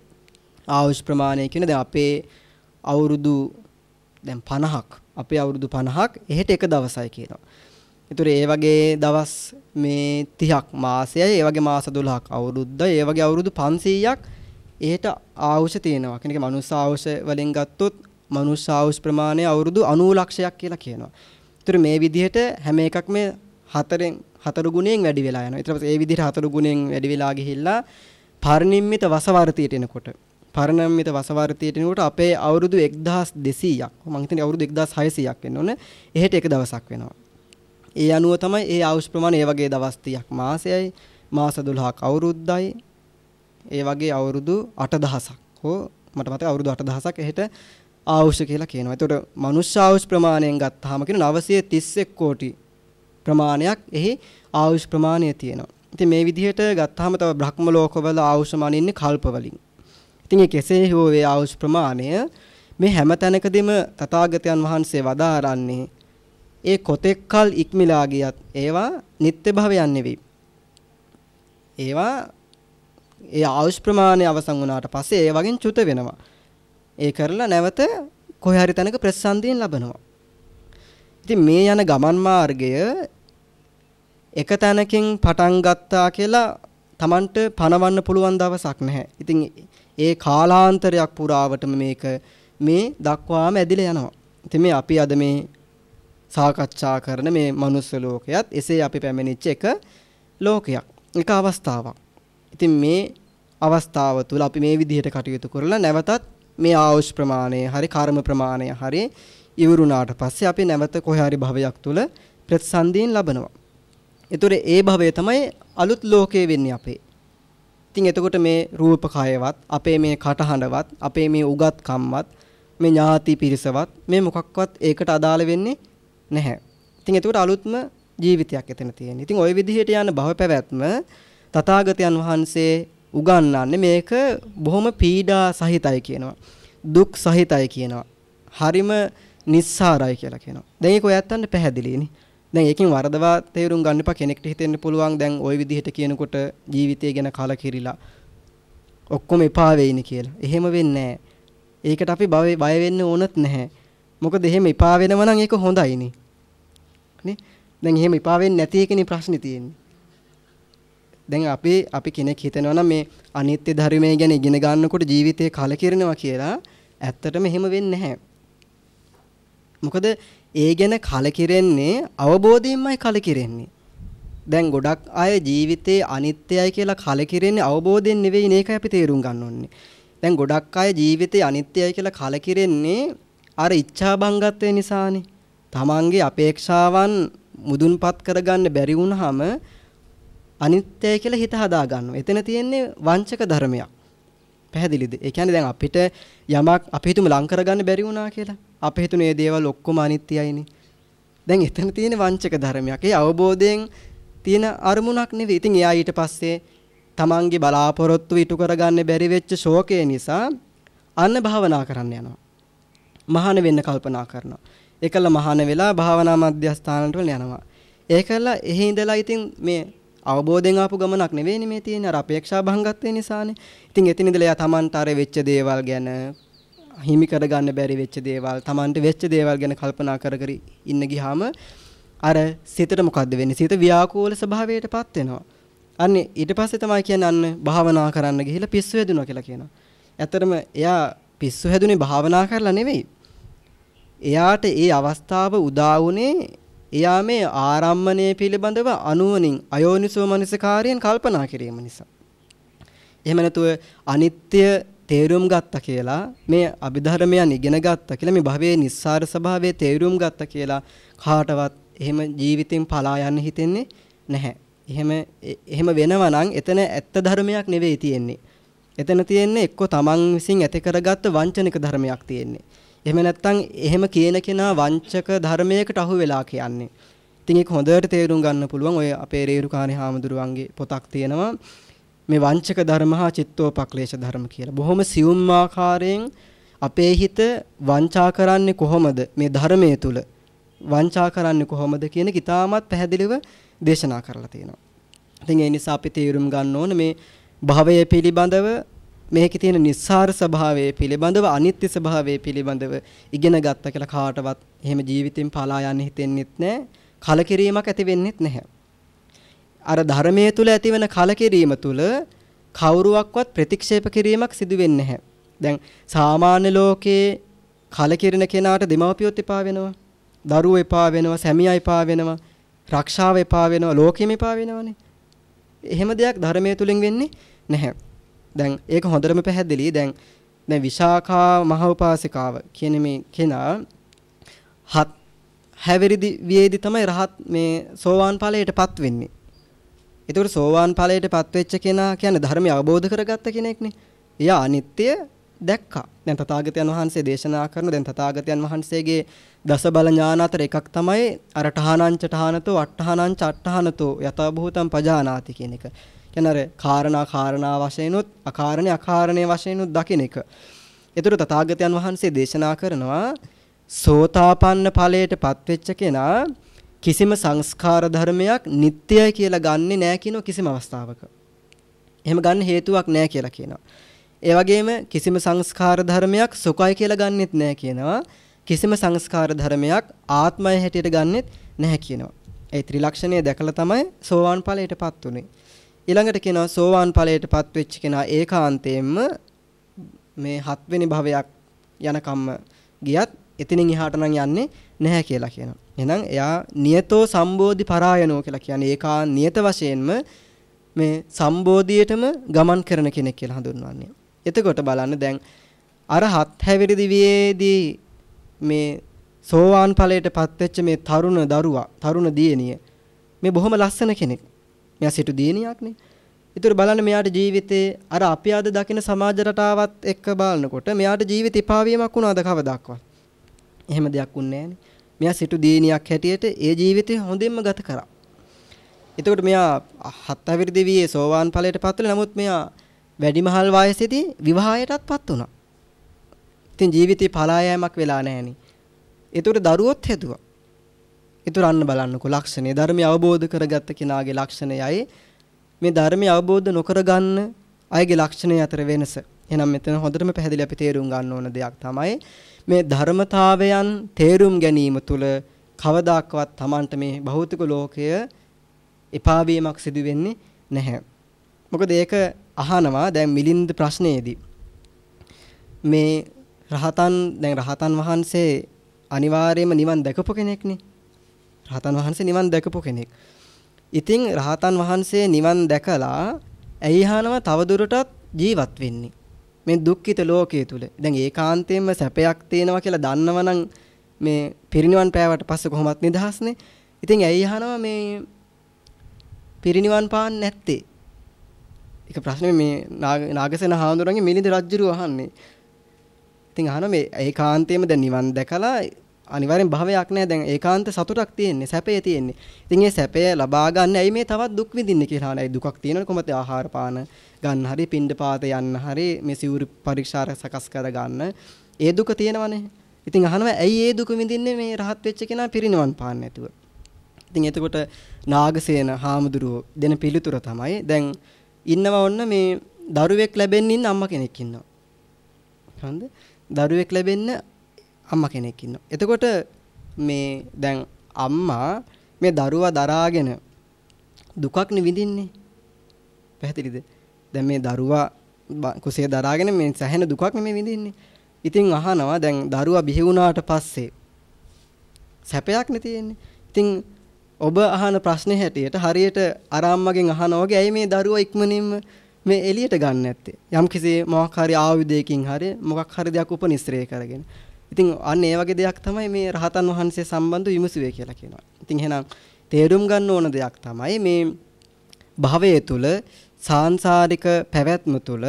ආයුෂ් ප්‍රමාණය කියන දැන් අපේ අවුරුදු දැන් 50ක් අපේ අවුරුදු 50ක් එහෙට එක දවසයි කියනවා. ඒතර ඒ වගේ දවස් මේ 30ක් මාසයයි ඒ වගේ මාස 12ක් අවුරුද්දයි ඒ වගේ අවුරුදු 500ක් එහෙට ආයුෂ තියෙනවා. කෙනෙක් මනුස්ස ආයුෂ වලින් ගත්තොත් මනුස්ස ආයුෂ් ප්‍රමාණය අවුරුදු 90 ලක්ෂයක් කියලා කියනවා. ඒතර මේ විදිහට හැම එකක්ම හතරෙන් හතර ගුණයෙන් වැඩි වෙලා යනවා. ඊට පස්සේ ඒ විදිහට හතර ගුණයෙන් වැඩි වෙලා ගිහිල්ලා පරිනිම්මිත වසවර්තියට එනකොට පරණම්මිත වසවර්තියට එනකොට අපේ අවුරුදු 1200ක් මම හිතන්නේ අවුරුදු 1600ක් වෙන්න ඕන. එහෙට එක දවසක් වෙනවා. ඒ අනුව තමයි ඒ ආයුෂ් ප්‍රමාණය ඒ වගේ දවස් 30ක් මාසයයි මාස 12ක් අවුරුද්දයි ඒ වගේ අවුරුදු 8000ක් හෝ මට මතක අවුරුදු 8000ක් එහෙට ආයුෂ කියලා කියනවා. එතකොට මනුෂ්‍ය ආයුෂ් ප්‍රමාණයෙන් ගත්තාම කියන 931 කෝටි ප්‍රමාණයක් එහි ආයුෂ් ප්‍රමාණය තියෙනවා. ඉතින් මේ විදිහට ගත්තාම තව බ්‍රහ්ම ලෝකවල ආයුෂ මනින්නේ කල්ප වලින්. ඉතින් ඒ කෙසේ හෝ වේ ආයුෂ් ප්‍රමාණය මේ හැම තැනකදීම තථාගතයන් වහන්සේ වදාරන්නේ ඒ කොතෙක්කල් ඉක්මලා ගියත් ඒවා නිත්‍ය භවයන් නෙවෙයි. ඒවා ඒ ආයුෂ් ප්‍රමාණය අවසන් වුණාට පස්සේ ඒ වගේ චුත වෙනවා. ඒ කරලා නැවත කොහේ හරි තැනක ප්‍රසන්දියෙන් ලබනවා. ඉතින් මේ යන ගමන් මාර්ගය එක තැනකින් පටන් ගත්තා කියලා Tamanට පණවන්න පුළුවන් දවසක් නැහැ. ඉතින් ඒ කාලාන්තරයක් පුරාවටම මේක මේ දක්වාම ඇදිලා යනවා. ඉතින් මේ අපි අද මේ සාකච්ඡා කරන මේ මනුස්ස ලෝකයත් එසේ අපි පැමිණිච්ච එක ලෝකයක්. එක අවස්ථාවක්. ඉතින් මේ අවස්ථාව තුළ අපි මේ විදිහට කටයුතු කරලා නැවතත් මේ ආයුෂ් ප්‍රමාණය හරි කර්ම ප්‍රමාණය හරි ඉවරුණාට පස්සේ අපි නැවත කොහේ හරි භවයක් තුළ ප්‍රතිසන්දීන් ලබනවා. ඒතර ඒ භවය තමයි අලුත් ලෝකේ වෙන්නේ අපේ. ඉතින් එතකොට මේ රූප කයවත් අපේ මේ කටහඬවත් අපේ මේ උගත්කම්වත් මේ ඥාති පිරිසවත් මේ මොකක්වත් ඒකට අදාළ වෙන්නේ නැහැ. ඉතින් එතකොට අලුත්ම ජීවිතයක් එතන තියෙනවා. ඉතින් ওই විදිහට යන භව පැවැත්ම තථාගතයන් වහන්සේ උගන්වන්නේ මේක බොහොම පීඩා සහිතයි කියනවා. දුක් සහිතයි කියනවා. හරිම නිස්සාරයි කියලා කියනවා. දැන් ඒක ඔයත්තන්ට පැහැදිලිනේ. දැන් ඒකෙන් වරදවා තේරුම් ගන්න එපා කෙනෙක්ට හිතෙන්න පුළුවන් දැන් ওই විදිහට කියනකොට ජීවිතය ගැන කලකිරිලා ඔක්කොම එපා වෙයිනේ කියලා. එහෙම වෙන්නේ ඒකට අපි බය වෙන්න ඕනත් නැහැ. මොකද එහෙම එපා වෙනව නම් ඒක හොඳයිනේ. නේ? දැන් එහෙම එපා වෙන්නේ නැති එකනේ ප්‍රශ්නේ තියෙන්නේ. දැන් අපි අපි කෙනෙක් හිතනවා නම් මේ අනිත්‍ය ධර්මය ගැන ඉගෙන ගන්නකොට ජීවිතේ කලකිරෙනවා කියලා ඇත්තටම එහෙම වෙන්නේ නැහැ. මොකද ඒ ගැන කලකිරෙන්නේ අවබෝධයෙන්මයි කලකිරෙන්නේ. දැන් ගොඩක් අය ජීවිතේ අනිත්‍යයි කියලා කලකිරෙන්නේ අවබෝධයෙන් නෙවෙයි මේකයි අපි තේරුම් ගන්න ඕනේ. දැන් ගොඩක් අය ජීවිතේ අනිත්‍යයි කියලා කලකිරෙන්නේ අර ඉච්ඡාබංගත්වය නිසානේ. තමන්ගේ අපේක්ෂාවන් මුදුන්පත් කරගන්න බැරි වුණාම අනිත්‍යයි කියලා හිත හදා ගන්නවා. එතන තියෙන්නේ වංචක ධර්මයක්. පැහැදිලිද? ඒ කියන්නේ දැන් අපිට යමක් අපි හිතමු ලං කරගන්න බැරි වුණා කියලා. අපි හිතන මේ දේවල් ඔක්කොම අනිත්‍යයිනේ. දැන් එතන තියෙන වංචක ධර්මයක්. ඒ අවබෝධයෙන් තියෙන අරමුණක් නෙවෙයි. ඉතින් එයා ඊට පස්සේ තමන්ගේ බලාපොරොත්තු ඉටු කරගන්න බැරි වෙච්ච ශෝකය නිසා අන්න භාවනා කරන්න යනවා. මහාන වෙන්න කල්පනා කරනවා. ඒකල මහාන වෙලා භාවනා මධ්‍යස්ථානට වල යනවා. ඒකල එහි ඉඳලා ඉතින් මේ අවබෝධයෙන් ආපු ගමනක් නෙවෙයිනේ මේ තියෙන්නේ අර අපේක්ෂා භංගත්වය නිසානේ. ඉතින් එතන ඉඳලා එයා Tamanට අර වෙච්ච දේවල් ගැන හිමි කරගන්න බැරි වෙච්ච දේවල්, Tamanට වෙච්ච දේවල් ගැන කල්පනා කර කර ඉන්න ගියාම අර සිතට මොකද්ද වෙන්නේ? සිත ව්‍යාකූල ස්වභාවයටපත් වෙනවා. අන්නේ ඊට පස්සේ තමයි කියන්නේ අන්න භාවනා කරන්න ගිහිල්ලා පිස්සු හැදුණා කියලා කියනවා. ඇත්තටම එයා පිස්සු හැදුනේ භාවනා කරලා නෙවෙයි. එයාට ඒ අවස්ථාව උදා වුණේ එයා මේ ආරම්මණය පිළිබඳව අනුවණින් අයෝනිසෝ මනසකාරයෙන් කල්පනා කිරීම නිසා. එහෙම නැතුව අනිත්‍ය තේරුම් ගත්තා කියලා මේ අභිධර්මයන් ඉගෙන ගත්තා කියලා මේ භවයේ නිස්සාර ස්වභාවයේ තේරුම් ගත්තා කියලා කාටවත් එහෙම ජීවිතෙන් පලා යන්න හිතෙන්නේ නැහැ. එහෙම එහෙම වෙනවා නම් එතන ඇත්ත ධර්මයක් නෙවෙයි තියෙන්නේ. එතන තියෙන්නේ එක්ක තමන් විසින් ඇති කරගත්ත වංචනික ධර්මයක් තියෙන්නේ. එහෙම නැත්නම් එහෙම කියන කෙනා වංචක ධර්මයකට අහු වෙලා කියන්නේ. ඉතින් ඒක හොඳට තේරුම් ගන්න පුළුවන් ඔය අපේ රේරුකාණේ හාමුදුරුවන්ගේ පොතක් තියෙනවා. මේ වංචක ධර්ම හා චිත්තෝපක්ලේශ ධර්ම කියලා. බොහොම සියුම් ආකාරයෙන් අපේ හිත වංචා කරන්නේ කොහොමද මේ ධර්මයේ තුල වංචා කරන්නේ කොහොමද කියන කිතාමත් පැහැදිලිව දේශනා කරලා තියෙනවා. ඉතින් ඒ නිසා අපි තේරුම් ගන්න ඕන මේ භවය පිළිබඳව මේකේ තියෙන නිස්සාර ස්වභාවය පිළිබඳව අනිත්‍ය ස්වභාවය පිළිබඳව ඉගෙන ගත්ත කියලා කාටවත් එහෙම ජීවිතෙන් පලා යන්න හිතෙන්නෙත් නැහැ. කලකිරීමක් ඇති වෙන්නෙත් නැහැ. අර ධර්මයේ තුල ඇතිවන කලකිරීම තුල කවුරුවක්වත් ප්‍රතික්ෂේප කිරීමක් සිදු වෙන්නේ නැහැ. දැන් සාමාන්‍ය ලෝකයේ කලකිරෙන කෙනාට දෙමව්පියොත් එපා වෙනවා. දරුවෝ එපා වෙනවා, සැමියා එපා වෙනවා, රක්ෂාව එපා වෙනවා, ලෝකෙම එපා වෙනවනේ. එහෙම දෙයක් ධර්මයේ තුලින් වෙන්නේ නැහැ. දැන් ඒක හොඳටම පැහැදිලි. දැන් දැන් විශාඛා මහ උපාසිකාව කියන මේ කෙනා හත් හැවිරිදි වියේදී තමයි රහත් මේ සෝවාන් ඵලයටපත් වෙන්නේ. ඒතකොට සෝවාන් ඵලයටපත් වෙච්ච කෙනා කියන්නේ ධර්මය අවබෝධ කරගත්ත කෙනෙක්නේ. එයා අනිත්‍ය දැක්කා. දැන් තථාගතයන් වහන්සේ දේශනා කරන දැන් තථාගතයන් වහන්සේගේ දස බල ඥාන අතර එකක් තමයි අර ඨහානංච ඨහනතෝ අට්ඨහනංච අට්ඨහනතෝ යථා භූතං පජානාති කියන එක. කියන්නේ අර කාරණා කාරණා වශයෙන්ුත් අකාරණේ අකාරණේ වශයෙන්ුත් දකින එක. ඒතර තථාගතයන් වහන්සේ දේශනා කරනවා සෝතාපන්න ඵලයටපත් වෙච්ච කෙනා කිසිම සංස්කාර ධර්මයක් නිට්ටයයි කියලා ගන්නෙ නෑ කියන කිසිම අවස්ථාවක. එහෙම ගන්න හේතුවක් නෑ කියලා කියනවා. ඒ වගේම කිසිම සංස්කාර ධර්මයක් සුඛයි කියලා ගන්නෙත් නෑ කියනවා. කිසිම සංස්කාර ධර්මයක් ආත්මය හැටියට ගන්නෙත් නැහැ කියනවා. ඒ ත්‍රිලක්ෂණය දැකලා තමයි සෝවාන් ඵලයටපත් උනේ. ඊළඟට කියනවා සෝවාන් ඵලයටපත් වෙච්ච කෙනා ඒකාන්තයෙන්ම මේ හත්වෙනි භවයක් යනකම්ම ගියත් එතනින් එහාට නම් යන්නේ නැහැ කියලා කියනවා. එහෙනම් එයා නියතෝ සම්බෝධි පරායනෝ කියලා කියන්නේ ඒකා නියත වශයෙන්ම මේ සම්බෝධියටම ගමන් කරන කෙනෙක් කියලා හඳුන්වන්නේ. එතකොට බලන්න දැන් අර හත් හැවිරි දිවියේදී මේ සෝවාන් ඵලයටපත් වෙච්ච මේ තරුණ දරුවා, තරුණ දියණිය මේ බොහොම ලස්සන කෙනෙක්. මෙයා සිටු දියණියක්නේ. ඒතර බලන්න මෙයාට ජීවිතේ අර අපි අද දකින සමාජ රටාවත් එක්ක බලනකොට මෙයාට ජීවිත ඉපාවීමක් වුණාද කවදාක්වත්? එහෙම දෙයක් වුණේ නැහනේ. මෙයා සිටු දීනියක් හැටියට ඒ ජීවිතේ හොඳින්ම ගත කරා. එතකොට මෙයා හත් අවුරුදු දෙවියේ සෝවාන් ඵලයට පත් වෙලා නමුත් මෙයා වැඩිමහල් වයසේදී විවාහයටත්පත් වුණා. ඉතින් ජීවිතේ පලා යෑමක් වෙලා නැහෙනි. ඒතකොට දරුවොත් හැදුවා. ඒතර අන්න බලන්නකෝ ලක්ෂණය ධර්මය අවබෝධ කරගත්ත කෙනාගේ ලක්ෂණයයි මේ ධර්මය අවබෝධ නොකර ගන්න අයගේ ලක්ෂණය අතර වෙනස. එහෙනම් මෙතන හොඳටම පැහැදිලි අපි තේරුම් ගන්න ඕන දෙයක් තමයි මේ ධර්මතාවයන් තේරුම් ගැනීම තුළ කවදාකවත් Tamanට මේ භෞතික ලෝකය එපා වීමක් සිදු වෙන්නේ නැහැ. මොකද ඒක අහනවා දැන් මිලින්ද ප්‍රශ්නයේදී මේ රහතන් දැන් රහතන් වහන්සේ අනිවාර්යයෙන්ම නිවන් දැකපු කෙනෙක්නේ. රහතන් වහන්සේ නිවන් දැකපු කෙනෙක්. ඉතින් රහතන් වහන්සේ නිවන් දැකලා ඇයි අහනවා තවදුරටත් ජීවත් වෙන්නේ? මේ දුක්ඛිත ලෝකයේ තුල. දැන් ඒකාන්තයෙන්ම සැපයක් තියෙනවා කියලා දන්නවනම් මේ පිරිනිවන් පෑවට පස්සේ කොහොමත් නිදහස්නේ. ඉතින් ඇයි අහනවා මේ පිරිනිවන් පාන්න නැත්තේ? ඒක ප්‍රශ්නේ මේ නාගසේන හාමුදුරන්ගේ මිලිඳු රජුරු අහන්නේ. ඉතින් අහනවා මේ ඒකාන්තයෙන්ම දැන් නිවන් දැකලා අනිවාර්යෙන් භවයක් නැහැ දැන් ඒකාන්ත සතුටක් තියෙන්නේ සැපේ තියෙන්නේ. ඉතින් ඒ සැපය ලබා ගන්න ඇයි මේ තවත් දුක් විඳින්නේ කියලා අහනවා. දුකක් තියෙනවනේ කොහොමද ආහාර පාන ගන්න හරි පින්ඩ පාත යන්න හරි මේ සිවුරු පරීක්ෂා සකස් කර ගන්න ඒ දුක තියෙනවනේ. ඉතින් අහනවා ඇයි ඒ දුක විඳින්නේ මේ රහත් වෙච්ච කෙනා පිරිනිවන් පාන්න නැතුව. ඉතින් එතකොට නාගසේන හාමුදුරුවෝ දෙන පිළිතුර තමයි දැන් ඉන්නවා ඔන්න මේ දරුවෙක් ලැබෙන්න ඉන්න අම්මා කෙනෙක් ඉන්නවා. හරිද? දරුවෙක් ලැබෙන්න අම්මා කෙනෙක් ඉන්නවා. එතකොට මේ දැන් අම්මා මේ දරුවා දරාගෙන දුකක් විඳින්නේ. පැහැදිලිද? දැන් මේ දරුවා කුසේ දරාගෙන මේ සැහෙන දුකක් නෙමෙයි විඳින්නේ. ඉතින් අහනවා දැන් දරුවා බිහි වුණාට පස්සේ සැපයක් නේ තියෙන්නේ. ඉතින් ඔබ අහන ප්‍රශ්නේ හැටියට හරියට අර අම්මගෙන් අහනවා වගේ ඇයි මේ දරුවා ඉක්මනින්ම මේ එළියට ගන්න නැත්තේ? යම්කිසි මොකක් හරි ආයුධයකින් හරි මොකක් හරි දෙයක් උපනිශ්‍රේ කරගෙන. ඉතින් අන්න ඒ වගේ දෙයක් තමයි මේ රහතන් වහන්සේ සම්බන්ධ විමසුවේ කියලා කියනවා. ඉතින් එහෙනම් තේරුම් ගන්න ඕන දෙයක් තමයි මේ භවයේ තුල සාංශාරික පැවැත්ම තුළ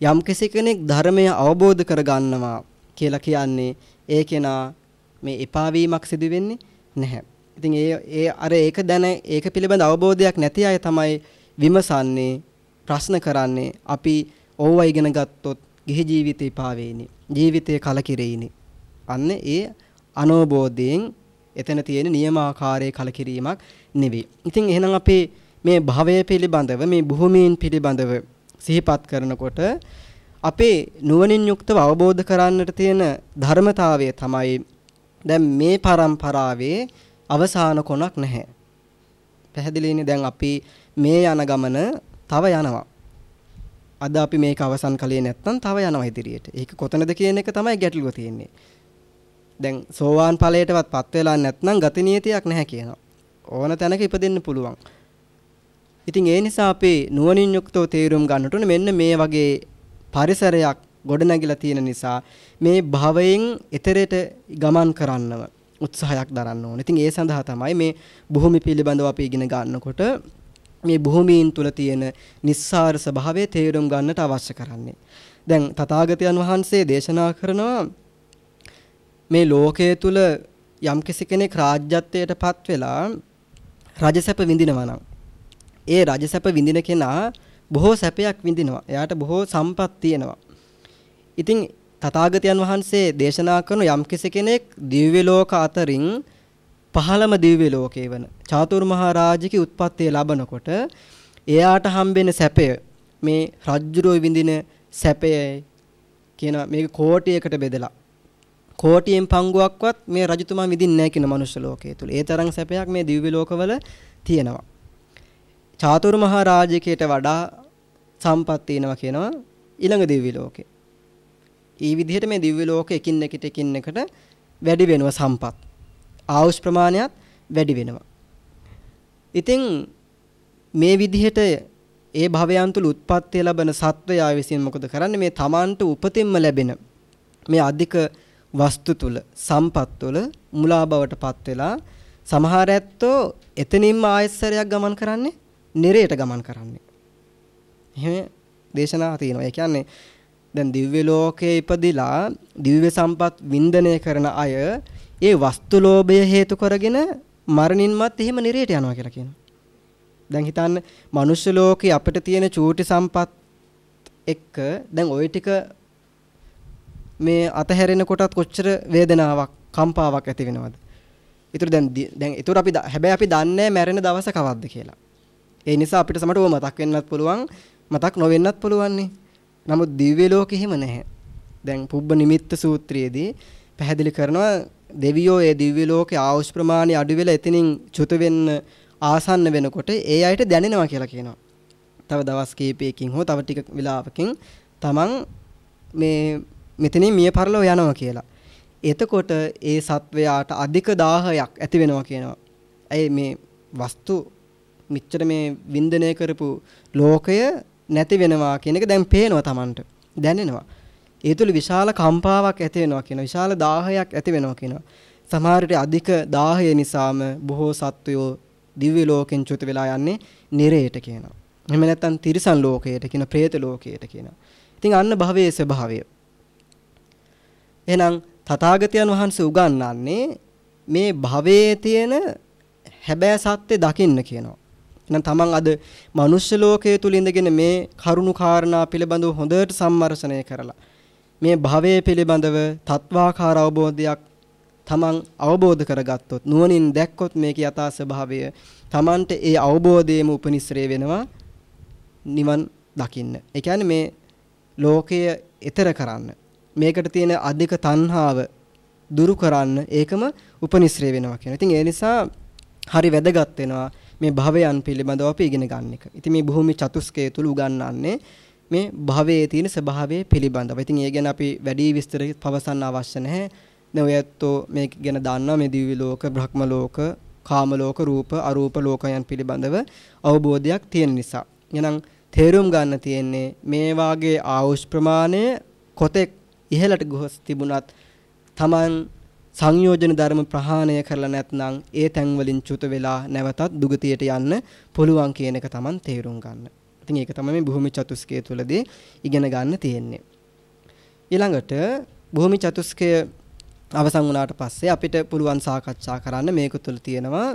යම් කෙනෙක් ධර්මය අවබෝධ කරගන්නවා කියලා කියන්නේ ඒ කෙනා මේ එපා වීමක් සිදු වෙන්නේ නැහැ. ඉතින් ඒ ඒ අර ඒක දැන ඒක පිළිබඳ අවබෝධයක් නැති අය තමයි විමසන්නේ ප්‍රශ්න කරන්නේ අපි ඕව ඉගෙන ගත්තොත් ගිහි ජීවිතේ එපා වෙන්නේ. ජීවිතේ කලකිරෙයිනේ. අන්න ඒ අනෝබෝධයෙන් එතන තියෙන නියමාකාරයේ කලකිරීමක් නෙවෙයි. ඉතින් එහෙනම් අපේ මේ භවය පිළිබඳව මේ භූමීන් පිළිබඳව සිහිපත් කරනකොට අපේ නුවණින් යුක්තව අවබෝධ කරන්නට තියෙන ධර්මතාවය තමයි දැන් මේ પરම්පරාවේ අවසාන කොනක් නැහැ. පැහැදිලිනේ දැන් අපි මේ යන ගමන තව යනවා. අද අපි මේක අවසන් කළේ නැත්නම් තව යනවා ඉදිරියට. ඒක කොතනද කියන එක තමයි ගැටලුව තියෙන්නේ. දැන් සෝවාන් ඵලයටවත් පත් වෙලා නැත්නම් ගති නියතියක් නැහැ කියනවා. ඕන තැනක ඉපදෙන්න පුළුවන්. ඉතින් ඒ නිසා අපි නුවණින් යුක්තව තේරුම් ගන්නට ඕනේ මෙන්න මේ වගේ පරිසරයක් ගොඩනැගිලා තියෙන නිසා මේ භවයෙන් එතරට ගමන් කරන්නව උත්සාහයක් දරන්න ඕනේ. ඉතින් ඒ සඳහා තමයි මේ භූමි පිළිබඳව අපි ඉගෙන ගන්නකොට මේ භූමීන් තුල තියෙන නිස්සාර ස්වභාවය තේරුම් ගන්නට අවශ්‍ය කරන්නේ. දැන් තථාගතයන් වහන්සේ දේශනා කරනවා මේ ලෝකයේ තුල යම් කෙනෙක් රාජ්‍යත්වයට පත් වෙලා රජසැප විඳිනවා නම් ඒ රජසැප විඳින කෙනා බොහෝ සැපයක් විඳිනවා. එයාට බොහෝ සම්පත් තියෙනවා. ඉතින් තථාගතයන් වහන්සේ දේශනා කරන යම් කෙනෙක් දිව්‍ය ලෝක අතරින් පහළම දිව්‍ය ලෝකේ වන චාතුරු මහා රාජිකේ උත්පත්තිය ලබනකොට එයාට හම්බෙන සැපය මේ රජ්ජුරෝ විඳින සැපය කියන මේක කෝටියකට බෙදලා කෝටියෙන් පංගුවක්වත් මේ රජතුමා විඳින්නේ නැහැ කියන මනුෂ්‍ය ලෝකයේ තුල. ඒ තරම් සැපයක් මේ දිව්‍ය ලෝකවල තියෙනවා. චාතුරු මහා රාජිකයට වඩා සම්පත් තියෙනවා කියනවා ඊළඟ දිව්‍ය ලෝකේ. ඊ විදිහට මේ දිව්‍ය ලෝකෙ එකින් එකට එකින් එකට වැඩි වෙනවා සම්පත්. ආයුෂ් ප්‍රමාණයත් වැඩි වෙනවා. ඉතින් මේ විදිහට ඒ භවයන් තුල උත්පත්ති ලැබෙන සත්වයා විසින් මොකද කරන්නේ මේ තමන්ට උපතින්ම ලැබෙන මේ අධික වස්තු තුල සම්පත් තුල මුලා බවට පත් වෙලා සමහර ඇත්තෝ එතනින්ම ආයස්සරයක් ගමන් කරන්නේ නිරයට ගමන් කරන්නේ. එහෙම දේශනා තියෙනවා. ඒ කියන්නේ දැන් දිව්‍ය ලෝකයේ ඉපදිලා දිව්‍ය සම්පත් වින්දනය කරන අය ඒ වස්තු ලෝභය හේතු කරගෙන මරණින්මත් එහෙම නිරයට යනවා කියලා කියනවා. දැන් හිතන්න මනුෂ්‍ය ලෝකේ අපිට තියෙන චූටි සම්පත් එක්ක දැන් ওই ටික මේ අතහැරෙන කොටත් කොච්චර වේදනාවක් කම්පාවක් ඇති වෙනවද? ඊටු දැන් දැන් ඊටු අපි හැබැයි අපි දන්නේ මැරෙන දවස කවද්ද කියලා. ඒ නිසා අපිට සමට ඕව මතක් වෙන්නත් පුළුවන් මතක් නොවෙන්නත් පුළුවන් නමුත් දිව්‍ය ලෝකෙ හිම නැහැ. දැන් පුබ්බ නිමිත්ත සූත්‍රයේදී පැහැදිලි කරනවා දෙවියෝ ඒ දිව්‍ය ලෝකේ ආයුෂ් ප්‍රමාණය අඩු වෙලා එතනින් චුත වෙන්න ආසන්න වෙනකොට ඒ අයට දැනෙනවා කියලා කියනවා. තව දවස් කීපයකින් හෝ තව ටික වෙලාවකින් තමන් මේ මෙතනින් මිය පරලෝ යනවා කියලා. එතකොට ඒ සත්වයාට අධික දාහයක් ඇති වෙනවා කියනවා. ඇයි මේ වස්තු මෙච්චර මේ වින්දනය කරපු ලෝකය නැති වෙනවා කියන එක දැන් පේනවා Tamanට. දැනෙනවා. ඒ තුළ විශාල කම්පාවක් ඇති වෙනවා කියන විශාල දාහයක් ඇති වෙනවා කියනවා. සමහර අධික දාහය නිසාම බොහෝ සත්වයෝ දිව්‍ය ලෝකෙන් චුත වෙලා යන්නේ නිරයට කියනවා. එහෙම නැත්නම් තිරිසන් ලෝකයට කියන പ്രേත ලෝකයට කියනවා. ඉතින් අන්න භවයේ ස්වභාවය. එහෙනම් තථාගතයන් වහන්සේ උගන්වන්නේ මේ භවයේ තියෙන හැබෑ සත්‍ය දකින්න කියනවා. එහෙනම් තමන් අද මනුෂ්‍ය ලෝකයේ තුල ඉඳගෙන මේ කරුණු කාරණා පිළිබඳව හොඳට සම්මර්ෂණය කරලා මේ භවයේ පිළිබඳව තත්වාකාර අවබෝධයක් තමන් අවබෝධ කරගත්තොත් නුවණින් දැක්කොත් මේකේ යථා ස්වභාවය තමන්ට ඒ අවබෝධයේම උපනිශ්‍රේ වෙනවා නිවන් දකින්න. ඒ කියන්නේ මේ ලෝකය ඊතර කරන්න. මේකට තියෙන අධික තණ්හාව දුරු කරන්න ඒකම උපනිශ්‍රේ වෙනවා කියන. ඉතින් ඒ නිසා හරි වැදගත් වෙනවා මේ භවයන් පිළිබඳව අපි ඉගෙන ගන්න එක. ඉතින් මේ භූමි චතුස්කය තුල උගන්වන්නේ මේ භවයේ තියෙන ස්වභාවය පිළිබඳව. ඉතින් ඒ ගැන අපි වැඩි විස්තර පවසන්න අවශ්‍ය නැහැ. දැන් ඔයත්ෝ මේක ගැන දන්නවා මේ දිව්‍ය ලෝක, බ්‍රහ්ම ලෝක, කාම ලෝක, රූප, අරූප ලෝකයන් පිළිබඳව අවබෝධයක් තියෙන නිසා. එහෙනම් තේරුම් ගන්න තියෙන්නේ මේ වාගේ ආයුෂ් ප්‍රමාණය කොතෙක් ඉහළට ගොස් තිබුණත් Taman සංයෝජන ධර්ම ප්‍රහාණය කරලා නැත්නම් ඒ තැන් වලින් චුත වෙලා නැවතත් දුගතියට යන්න පුළුවන් කියන එක Taman තේරුම් ගන්න. ඉතින් ඒක තමයි මේ භූමි චතුස්කය තුලදී ඉගෙන ගන්න තියෙන්නේ. ඊළඟට භූමි චතුස්කය අවසන් වුණාට පස්සේ අපිට පුළුවන් සාකච්ඡා කරන්න මේක තුල තියෙනවා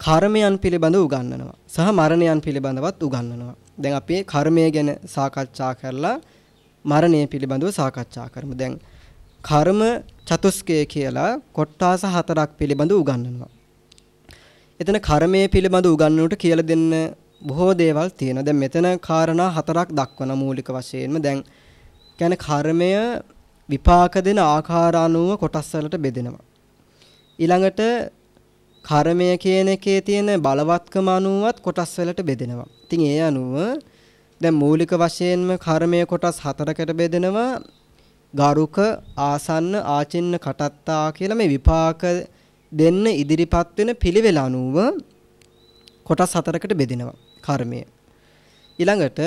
කර්මයන් පිළිබඳව උගන්වනවා සහ මරණයන් පිළිබඳවත් උගන්වනවා. දැන් අපි කර්මය ගැන සාකච්ඡා කරලා මරණය පිළිබඳව සාකච්ඡා කරමු. දැන් කර්ම චතුස්කය කියලා කොට්ටාස හතරක් පිළිබඳ උගන්වනවා. එතන කර්මයේ පිළිබඳ උගන්වනට කියලා දෙන්න බොහෝ දේවල් තියෙනවා. දැන් මෙතන කාරණා හතරක් දක්වන මූලික වශයෙන්ම දැන් කියන්නේ කර්මය විපාක දෙන ආකාර අනුව කොටස් වලට බෙදෙනවා. ඊළඟට කර්මය කියන එකේ තියෙන බලවත්කම අනුවත් කොටස් වලට බෙදෙනවා. ඉතින් ඒ අනුව දැන් මූලික වශයෙන්ම කර්මය කොටස් හතරකට බෙදෙනවා. ගරුක ආසන්න ආචින්න කටත්තා කියලා මේ විපාක දෙන්න ඉදිරිපත් වෙන පිළිවෙල අනුව කොටස් හතරකට බෙදෙනවා කර්මය. ඊළඟට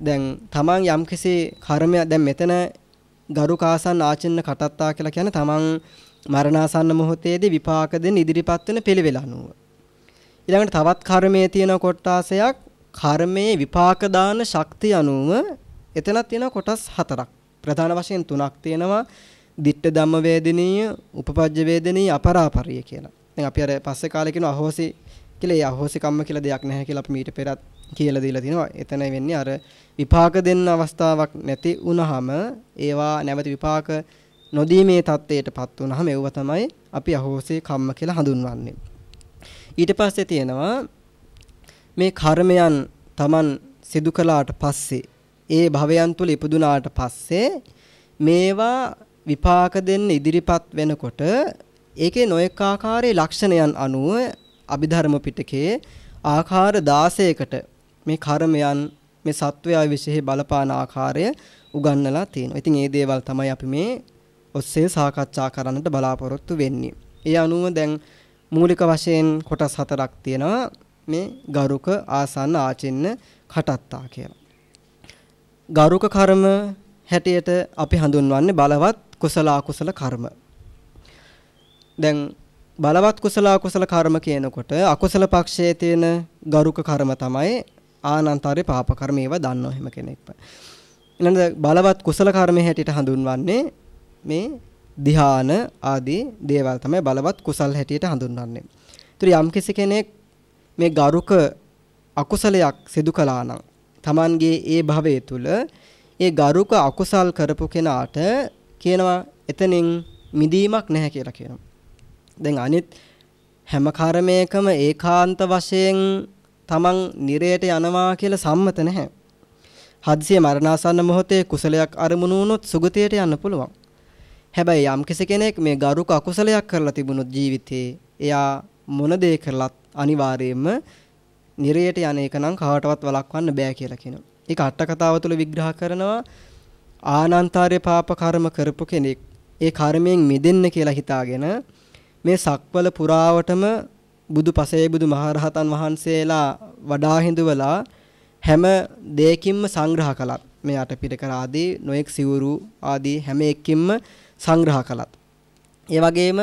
දැන් තමන් යම්කිසි කර්මයක් දැන් මෙතන ගරුකාසන්න ආචින්න කටත්තා කියලා කියන්නේ තමන් මරණාසන්න මොහොතේදී විපාක දෙන්න ඉදිරිපත් වෙන පිළිවෙල අනුව. ඊළඟට තවත් කර්මයේ තියෙන කොටාසයක් කර්මයේ විපාක දාන ශක්තිය අනුව එතනක් තියෙන කොටස් හතරක්. ප්‍රධාන වශයෙන් තුනක් තියෙනවා. ditta ධම්ම වේදනීය, උපපජ්ජ වේදනීය, අපරාපරිය කියලා. දැන් අපි අර පස්සේ කාලේ කියන අහෝසි කියලා ඒ අහෝසි කම්ම කියලා දෙයක් නැහැ කියලා අපි මීට පෙරත් කියලා දීලා තිනවා. එතන වෙන්නේ අර විපාක දෙන්න අවස්ථාවක් නැති වුනහම ඒවා නැවත විපාක නොදීමේ தත්ත්වයටපත් වුනහම ඒව තමයි අපි අහෝසි කම්ම කියලා හඳුන්වන්නේ. ඊට පස්සේ තියෙනවා මේ කර්මයන් Taman සිදු කළාට පස්සේ ඒ භවයන් තුල ඉපදුනාට පස්සේ මේවා විපාක දෙන්න ඉදිරිපත් වෙනකොට ඒකේ නොඑක ආකාරයේ ලක්ෂණයන් අනුව අභිධර්ම පිටකයේ ආකාර 16කට මේ කර්මයන් මේ සත්වයා විශේෂ බලපාන ආකාරය උගන්වලා තියෙනවා. ඉතින් මේ දේවල් තමයි අපි මේ ඔස්සේ සාකච්ඡා කරන්නට බලාපොරොත්තු වෙන්නේ. ඒ අනුව දැන් මූලික වශයෙන් කොටස් හතරක් තියෙනවා. මේ ගරුක ආසන්න ආචින්න කටත්තා කියලා. ගරුක කර්ම හැටියට අපි හඳුන්වන්නේ බලවත් කුසල අකුසල කර්ම. දැන් බලවත් කුසල අකුසල කර්ම කියනකොට අකුසල පක්ෂයේ තියෙන ගරුක කර්ම තමයි ආනන්තරේ පාප කර්ම ඒවා දන්නව හැම කෙනෙක්ම. ඊළඟ බලවත් කුසල කර්මයේ හැටියට හඳුන්වන්නේ මේ ධ්‍යාන ආදී දේවල් තමයි බලවත් කුසල් හැටියට හඳුන්වන්නේ. ඒතර යම්කිසි කෙනෙක් මේ ගරුක අකුසලයක් සිදු කළා නම් Tamanගේ ඒ භවයේ තුල ඒ ගරුක අකුසල් කරපු කෙනාට කියනවා එතනින් මිදීමක් නැහැ කියලා කියනවා. දැන් අනිත් හැම කර්මයකම ඒකාන්ත වශයෙන් Taman නිරයට යනවා කියලා සම්මත නැහැ. හදිසිය මරණාසන්න මොහොතේ කුසලයක් අරමුණු වුණොත් සුගතියට යන්න පුළුවන්. හැබැයි යම් කෙනෙක් මේ ගරුක අකුසලයක් කරලා තිබුණොත් ජීවිතේ එයා මොන දේ කරලත් අනිවාර්යයෙන්ම නිරයට යන එක නම් කාටවත් වළක්වන්න බෑ කියලා කියනවා. ඒක අට කතාව තුළ විග්‍රහ කරනවා ආනන්තාර්ය පාප කර්ම කරපු කෙනෙක් ඒ කර්මයෙන් මිදෙන්න කියලා හිතාගෙන මේ සක්වල පුරාවටම බුදු පසේ බුදු මහරහතන් වහන්සේලා වඩා හිඳුවලා හැම දෙයකින්ම සංග්‍රහ කළත්. මේ අටපිටක ආදී නොඑක් සිවුරු ආදී හැම එකකින්ම සංග්‍රහ කළත්. ඒ වගේම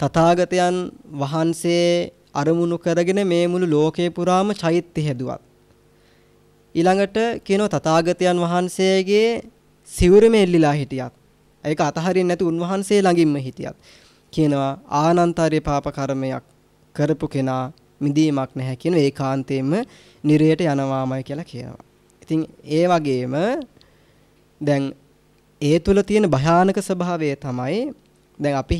තථාගතයන් වහන්සේ අරමුණු කරගෙන මේ මුළු ලෝකේ පුරාම චෛත්‍ය හැදුවත්. ඊළඟට කියනවා තථාගතයන් වහන්සේගේ සිවුරෙම එල්ලිලා හිටියත්. ඒක අතහරින්න නැති උන්වහන්සේ ළඟින්ම හිටියත්. කියනවා ආනන්තරේ පාප කර්මයක් කරපු කෙනා මිදීමක් නැහැ කියන ඒකාන්තයෙන්ම නිරයට යනවාමයි කියලා කියනවා. ඉතින් ඒ වගේම දැන් ඒ තුල තියෙන භයානක ස්වභාවය තමයි දැන් අපි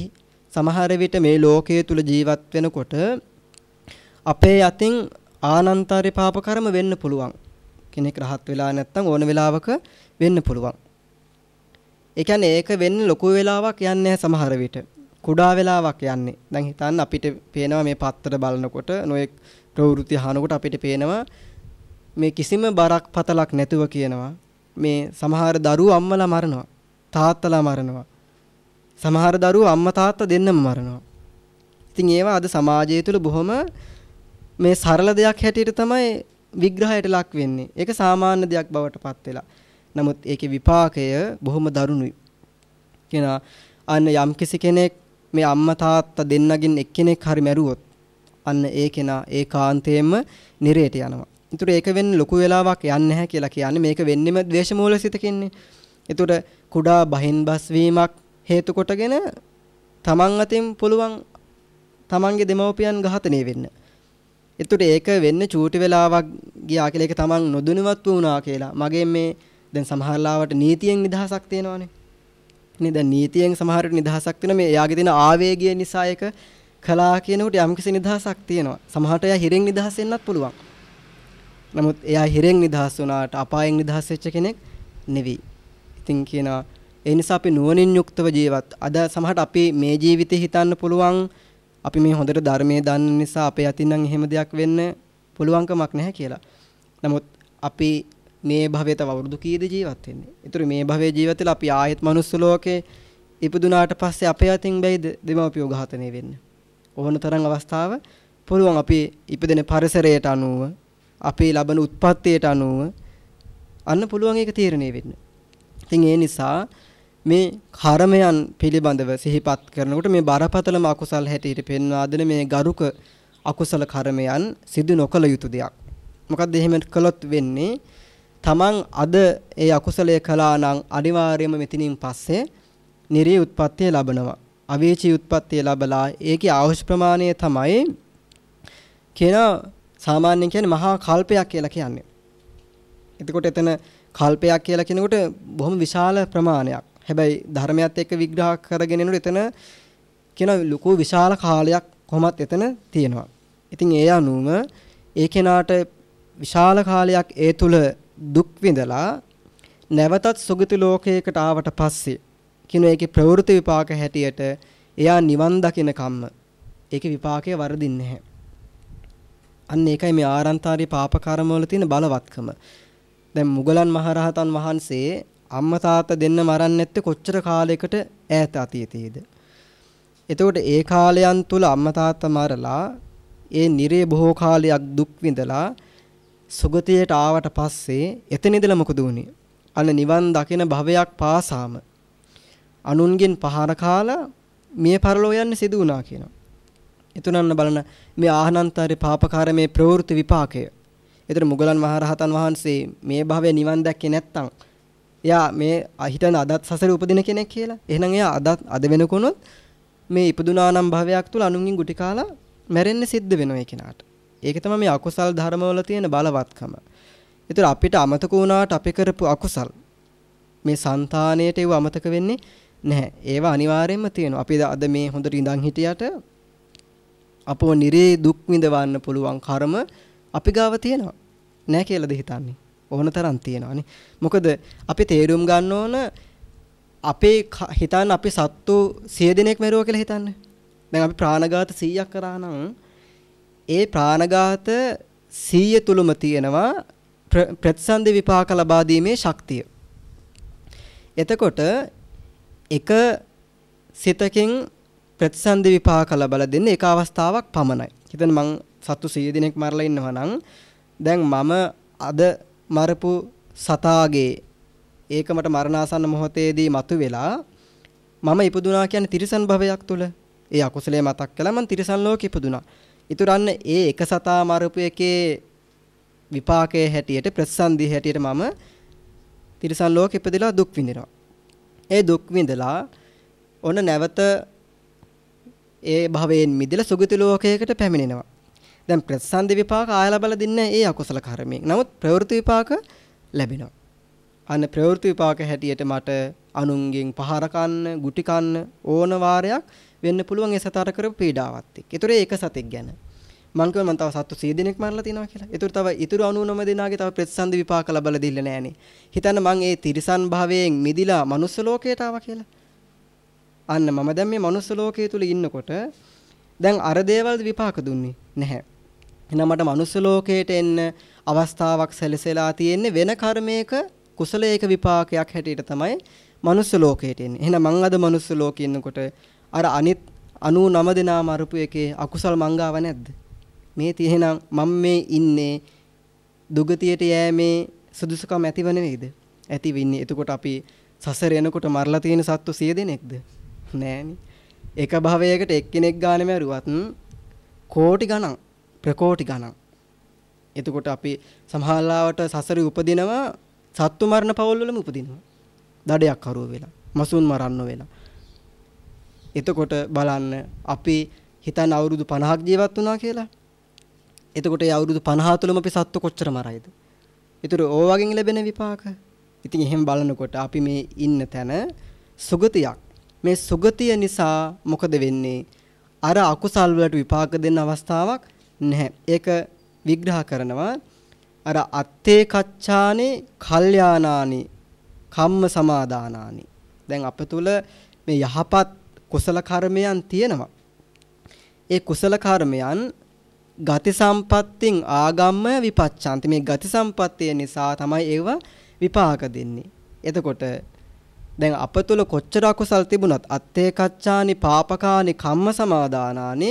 සමහර විට මේ ලෝකයේ තුල ජීවත් වෙනකොට අපේ යතින් ආනන්තරේ පාප කර්ම වෙන්න පුළුවන්. කෙනෙක් රහත් වෙලා නැත්නම් ඕන වෙලාවක වෙන්න පුළුවන්. ඒ කියන්නේ ඒක වෙන්නේ ලොකු වෙලාවක් යන්නේ සමහර විට. කුඩා වෙලාවක් යන්නේ. දැන් හිතන්න අපිට පේනවා මේ පත්තර බලනකොට නොයෙක් ප්‍රවෘත්ති අහනකොට අපිට පේනවා මේ කිසිම බරක් පතලක් නැතුව කියනවා මේ සමහර දරුවෝ අම්මලා මරනවා. තාත්තලා මරනවා. සමහර දරුවෝ අම්මා තාත්තා දෙන්නම මරනවා. ඉතින් ඒවා අද සමාජය තුළ බොහොම මේ සරල දෙයක් හැටියට තමයි විග්‍රහයට ලක් වෙන්නේ. ඒක සාමාන්‍ය දෙයක් බවට පත් වෙලා. නමුත් ඒකේ විපාකය බොහොම දරුණුයි. කෙනා අන්න යම්කිසි කෙනෙක් මේ අම්මා තාත්තා දෙන්නගෙන් එක්කෙනෙක් හරි මැරුවොත් අන්න ඒ කෙනා ඒකාන්තයෙන්ම නිරේට යනවා. ඒතර ඒක වෙන්නේ ලොකු වෙලාවක් යන්නේ නැහැ කියලා කියන්නේ මේක වෙන්නෙම ද්වේෂමූල සිතකින්නේ. ඒතර කුඩා බහින් බස් වීමක් හේතු කොටගෙන තමන් අතින් පුළුවන් තමන්ගේ දෙමව්පියන් ඝාතනය වෙන්න. එතකොට ඒක වෙන්නේ චූටි වෙලාවක් ගියා කියලා ඒක තමන් නොදැනුවත් වුණා කියලා. මගේ මේ දැන් සමහර ලාවට නීතියෙන් නිදහසක් තියෙනවානේ. නේ දැන් නීතියෙන් සමහර නිදහසක් තියෙන මේ එයාගේ තියෙන ආවේගය නිසා ඒක කලා කියනකොට යම්කිසි නිදහසක් තියෙනවා. සමහරට එයා හිරෙන් නිදහස් වෙන්නත් පුළුවන්. නමුත් එයා හිරෙන් නිදහස් වුණාට අපායෙන් නිදහස් වෙච්ච කෙනෙක් නෙවෙයි. ඉතින් කියනවා ඒ නිසා අපි නුවණින් යුක්තව ජීවත්. අද සමහරට අපි මේ ජීවිතේ හිතන්න පුළුවන් අපි මේ හොඳට ධර්මයේ දන්න නිසා අපේ අතින් නම් එහෙම දෙයක් වෙන්න පුළුවන්කමක් නැහැ කියලා. නමුත් අපි මේ භවයේ තව අවුරුදු කීයද ජීවත් වෙන්නේ? ඒතර මේ භවයේ ජීවත් වෙලා අපි ආයෙත් මනුස්ස ලෝකේ ඉපදුනාට පස්සේ අපේ අතින් බැයිද දෙමව්පියෝ ඝාතනය වෙන්නේ? ඕන තරම් අවස්ථාව පුළුවන් අපි ඉපදෙන පරිසරයට අනුව අපේ ලබන උත්පත්තියට අනුව අන්න පුළුවන් ඒක තීරණය වෙන්න. ඉතින් ඒ නිසා මේ කර්මයන් පිළිබඳව සිහිපත් කරනකොට මේ බරපතලම අකුසල් හැටියට පෙන්වා දෙන මේ ගරුක අකුසල කර්මයන් සිදු නොකළ යුතු දෙයක්. මොකද එහෙම කළොත් වෙන්නේ තමන් අද ඒ අකුසලයේ කළා නම් අනිවාර්යයෙන්ම මෙතනින් පස්සේ නිරේ උත්පත්තිය ලබනවා. අවේචී උත්පත්තිය ලැබලා ඒකේ ආහුෂ් ප්‍රමාණය තමයි කියන සාමාන්‍යයෙන් කියන්නේ මහා කල්පයක් කියලා කියන්නේ. එතකොට එතන කල්පයක් කියලා කියනකොට බොහොම විශාල ප්‍රමාණයක්. හැබැයි ධර්මයත් එක්ක විග්‍රහ කරගෙන යනකොට එතන කියන ලොකු විශාල කාලයක් කොහොමත් එතන තියෙනවා. ඉතින් ඒ අනුව ඒ කෙනාට විශාල කාලයක් ඒ තුල දුක් විඳලා නැවතත් සුගති ලෝකයකට ආවට පස්සේ කියන ඒකේ ප්‍රවෘත්ති විපාක හැටියට එයා නිවන් දකින කම්ම ඒකේ විපාකය වරදින්නේ නැහැ. අන්න ඒකයි මේ ආරන්තාරී පාප කර්ම වල තියෙන බලවත්කම. දැන් මුගලන් මහරහතන් වහන්සේ අම්මා තාත්තා දෙන්න මරන්නේ නැත්තේ කොච්චර කාලයකට ඈත අතීතයේද? එතකොට ඒ කාලයන් තුල අම්මා තාත්තා මරලා ඒ නිරේ බොහෝ කාලයක් දුක් විඳලා සුගතියට ආවට පස්සේ එතන ඉඳලා මොකද වුනේ? අන්න නිවන් දකින භවයක් පාසාම අනුන්ගෙන් පහර කාලා මිය පරලෝ යන්න සිදු වුණා කියනවා. එතුණන්න බලන මේ ආහනන්තරේ පාපකාරමේ ප්‍රවෘත්ති විපාකය. ඒතර මුගලන් මහරහතන් වහන්සේ මේ භවයේ නිවන් දැක්කේ නැත්තම් එයා මේ හිතන අදත් සසරේ උපදින කෙනෙක් කියලා. එහෙනම් එයා අදත් අද වෙනකොනොත් මේ ඉපදුනා නම් භවයක් තුල අනුන්ගෙන් ගුටි කාලා මැරෙන්න සිද්ධ වෙනවා ඒ කෙනාට. ඒක තමයි මේ අකුසල් ධර්මවල තියෙන බලවත්කම. ඒතර අපිට අමතක වුණාට අපි කරපු අකුසල් මේ సంతාණයට ඒව අමතක වෙන්නේ නැහැ. ඒවා අනිවාර්යයෙන්ම තියෙනවා. අපි අද මේ හොඳට ඉඳන් හිටියට අපව නිරේ දුක් විඳවන්න පුළුවන් කර්ම අපි ගාව තියෙනවා. නැහැ කියලාද හිතන්නේ? ඕන තරම් තියෙනවානේ. මොකද අපි තේරුම් ගන්න ඕන අපේ හිතන්න අපි සත්තු 100 දෙනෙක් මැරුවා කියලා හිතන්න. දැන් අපි ප්‍රාණඝාත 100ක් කරා නම් ඒ ප්‍රාණඝාත 100 තුලම තියෙනවා ප්‍රතිසන්දි විපාක ලබා දීමේ ශක්තිය. එතකොට එක සිතකින් ප්‍රතිසන්දි විපාක ලබලා දෙන්නේ එක අවස්ථාවක් පමණයි. හිතන්න මං සත්තු 100 දිනක් මරලා ඉන්නවා නම් දැන් මම අද මරපු සතාගේ ඒක මට මරණාසන්න මොහොතේදී මතුවෙලා මම ඉපදුනා කියන්නේ තිරිසන් භවයක් තුල. ඒ අකුසලයේ මතක් කළා මං තිරිසන් ලෝකෙ ඉපදුනා. ඊතරන්න ඒ එක සතා මරපු එකේ විපාකයේ හැටියට ප්‍රතිසන්දි හැටියට මම තිරිසන් ලෝකෙ ඉපදලා දුක් විඳිනවා. ඒ දුක් විඳලා ඔන්න නැවත ඒ භවයෙන් මිදලා සුගති ලෝකයකට පැමිණෙනවා. දැන් ප්‍රතිසන්දි විපාක ආය ලබලා දෙන්නේ ඒ අකුසල කර්මයෙන්. නමුත් ප්‍රවෘත්ති විපාක ලැබෙනවා. අන්න ප්‍රවෘත්ති විපාක හැටියට මට අනුන්ගෙන් පහර කන්න, ගුටි කන්න ඕන වාරයක් වෙන්න පුළුවන් ඒ සතර කරපු පීඩාවත් එක්ක. ඒතර ඒක සතෙක් ගැන. මං කිව්වා මං තව සත්තු 100 දෙනෙක් මරලා තිනවා කියලා. ඒතර තව ඉතුරු 99 දෙනාගේ තව ප්‍රතිසන්දි විපාක ලැබලා දෙilla නෑනේ. හිතන්න මං ඒ තිරිසන් භවයෙන් මිදිලා මනුස්ස ලෝකයට ආවා කියලා. අන්න මම දැන් මේ මනුස්ස ලෝකයේ තුල ඉන්නකොට දැන් අර දේවල් විපාක දුන්නේ නැහැ. එහෙනම් මට මනුස්ස ලෝකයට එන්න අවස්ථාවක් සැලසෙලා තියෙන්නේ වෙන කර්මයක කුසලයක විපාකයක් හැටියට තමයි මනුස්ස ලෝකයට එන්නේ. එහෙනම් මං අද මනුස්ස ලෝකේ ඉන්නකොට අර අනිත් 99 දෙනා මරපු එකේ අකුසල් මංගාව නැද්ද? මේ තියෙනම් මම මේ ඉන්නේ දුගතියට යෑමේ සුදුසුකම් ඇතිව නෙවෙයිද? ඇති වෙන්නේ. එතකොට අපි සසර එනකොට මරලා තියෙන සත්තු 100 දෙනෙක්ද? නෑනේ. එක භවයකට එක්කෙනෙක් ගානේ මරුවත් කෝටි ගණන් ප්‍රකෝටි ගණන්. එතකොට අපි සමහරවට සසරේ උපදිනවා සත්තු මරණ පවුල් වලම උපදිනවා. දඩයක් කරුව වෙලා, මසුන් මරන්න වෙලා. එතකොට බලන්න අපි හිතන අවුරුදු 50ක් ජීවත් වුණා කියලා. එතකොට ඒ අවුරුදු 50 තුළම අපි සත්තු කොච්චර මරයිද? ඒතර ඕ වගේ ලැබෙන විපාක. ඉතින් එහෙම බලනකොට අපි මේ ඉන්න තැන සුගතියක්. මේ සුගතිය නිසා මොකද වෙන්නේ? අර අකුසල් වලට විපාක දෙන්න අවස්ථාවක් නැහැ. ඒක විග්‍රහ කරනවා අර අත්තේ කච්චානේ කල්යාණානි කම්ම සමාදානානි. දැන් අප තුල මේ යහපත් කුසල කර්මයන් තියෙනවා. ඒ කුසල කර්මයන් ගති සම්පත්තින් ආගම්මය විපච්ඡාන්ති මේ ගති සම්පත්තිය නිසා තමයි ඒව විපාක දෙන්නේ. එතකොට දැන් අප තුල කොච්චර අකුසල් තිබුණත් අත්තේ කච්චානි පාපකානි කම්ම සමාදානානි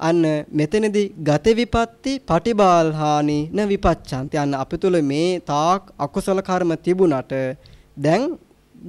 අන්න මෙතනදී ගත විපatti පටිබාල්හානි න විපච්ඡාන්ති අන්න අප තුල මේ තාක් අකුසල කර්ම තිබුණට දැන්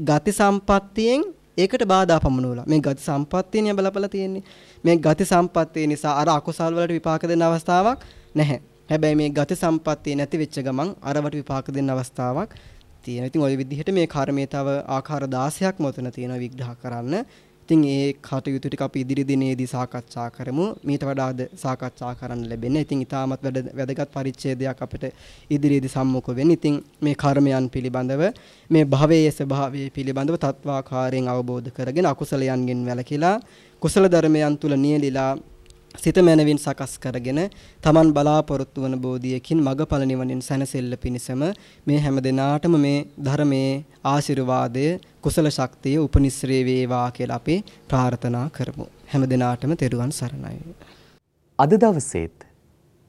ගති සම්පත්තියෙන් ඒකට බාධා පමුණුවලා මේ ගති සම්පත්තියනේ බලපලා තියෙන්නේ. මේ ගති සම්පත්තිය නිසා අර අකුසල් වලට විපාක දෙන්න අවස්ථාවක් නැහැ. හැබැයි මේ ගති සම්පත්තිය නැති වෙච්ච ගමන් අරවට විපාක දෙන්න අවස්ථාවක් තියෙනවා. ඉතින් ওই විදිහට මේ කර්මයේ තව ආකාර 16ක් මොතන තියෙනවා විග්‍රහ කරන්න. ඉතින් ඒ කටයුතු ටික අපි ඉදිරි දිනේදී සාකච්ඡා කරමු. මීට වඩාද සාකච්ඡා කරන්න ලැබෙන්නේ. ඉතින් ඊටමත් වැදගත් පරිච්ඡේදයක් අපිට ඉදිරියේදී සම්මුඛ වෙන්නේ. ඉතින් මේ කර්මයන් පිළිබඳව මේ භවයේ ස්වභාවය පිළිබඳව තත්වාකාරයෙන් අවබෝධ කරගෙන අකුසලයන්ගෙන් වැළකීලා කුසල ධර්මයන් තුල නියලිලා සිත මනවින් සකස් කරගෙන තමන් බලාපොරොත්තු වන බෝධියකින් මගඵල නිවනින් සැනසෙල්ල පිණිසම මේ හැම දිනාටම මේ ධර්මයේ ආශිර්වාදය කුසල ශක්තිය උපනිශ්‍රේ වේවා කියලා අපි ප්‍රාර්ථනා කරමු. හැම දිනාටම තෙරුවන් සරණයි. අද දවසේත්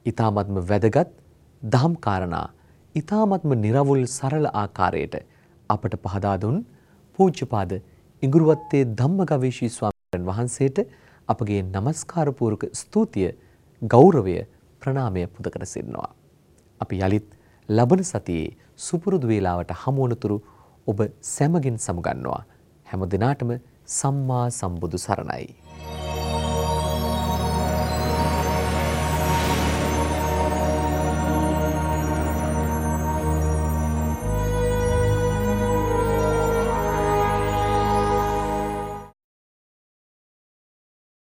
ඊ타මත්ම වැදගත් දහම් කාරණා ඊ타මත්ම निराවුල් සරල ආකාරයට අපට පහදා දුන් පූජ්‍යපාද ඉඟුරුවත්තේ ධම්මගවීෂී ස්වාමීන් වහන්සේට අපගේ নমස්කාර පූර්වක ස්තුතිය ගෞරවය ප්‍රණාමය පුද කර සිටිනවා. අපි යලිත් ලබන සතියේ සුපුරුදු වේලාවට හමු වනතුරු ඔබ සැමගින් සමුගන්නවා. හැම දිනාටම සම්මා සම්බුදු සරණයි.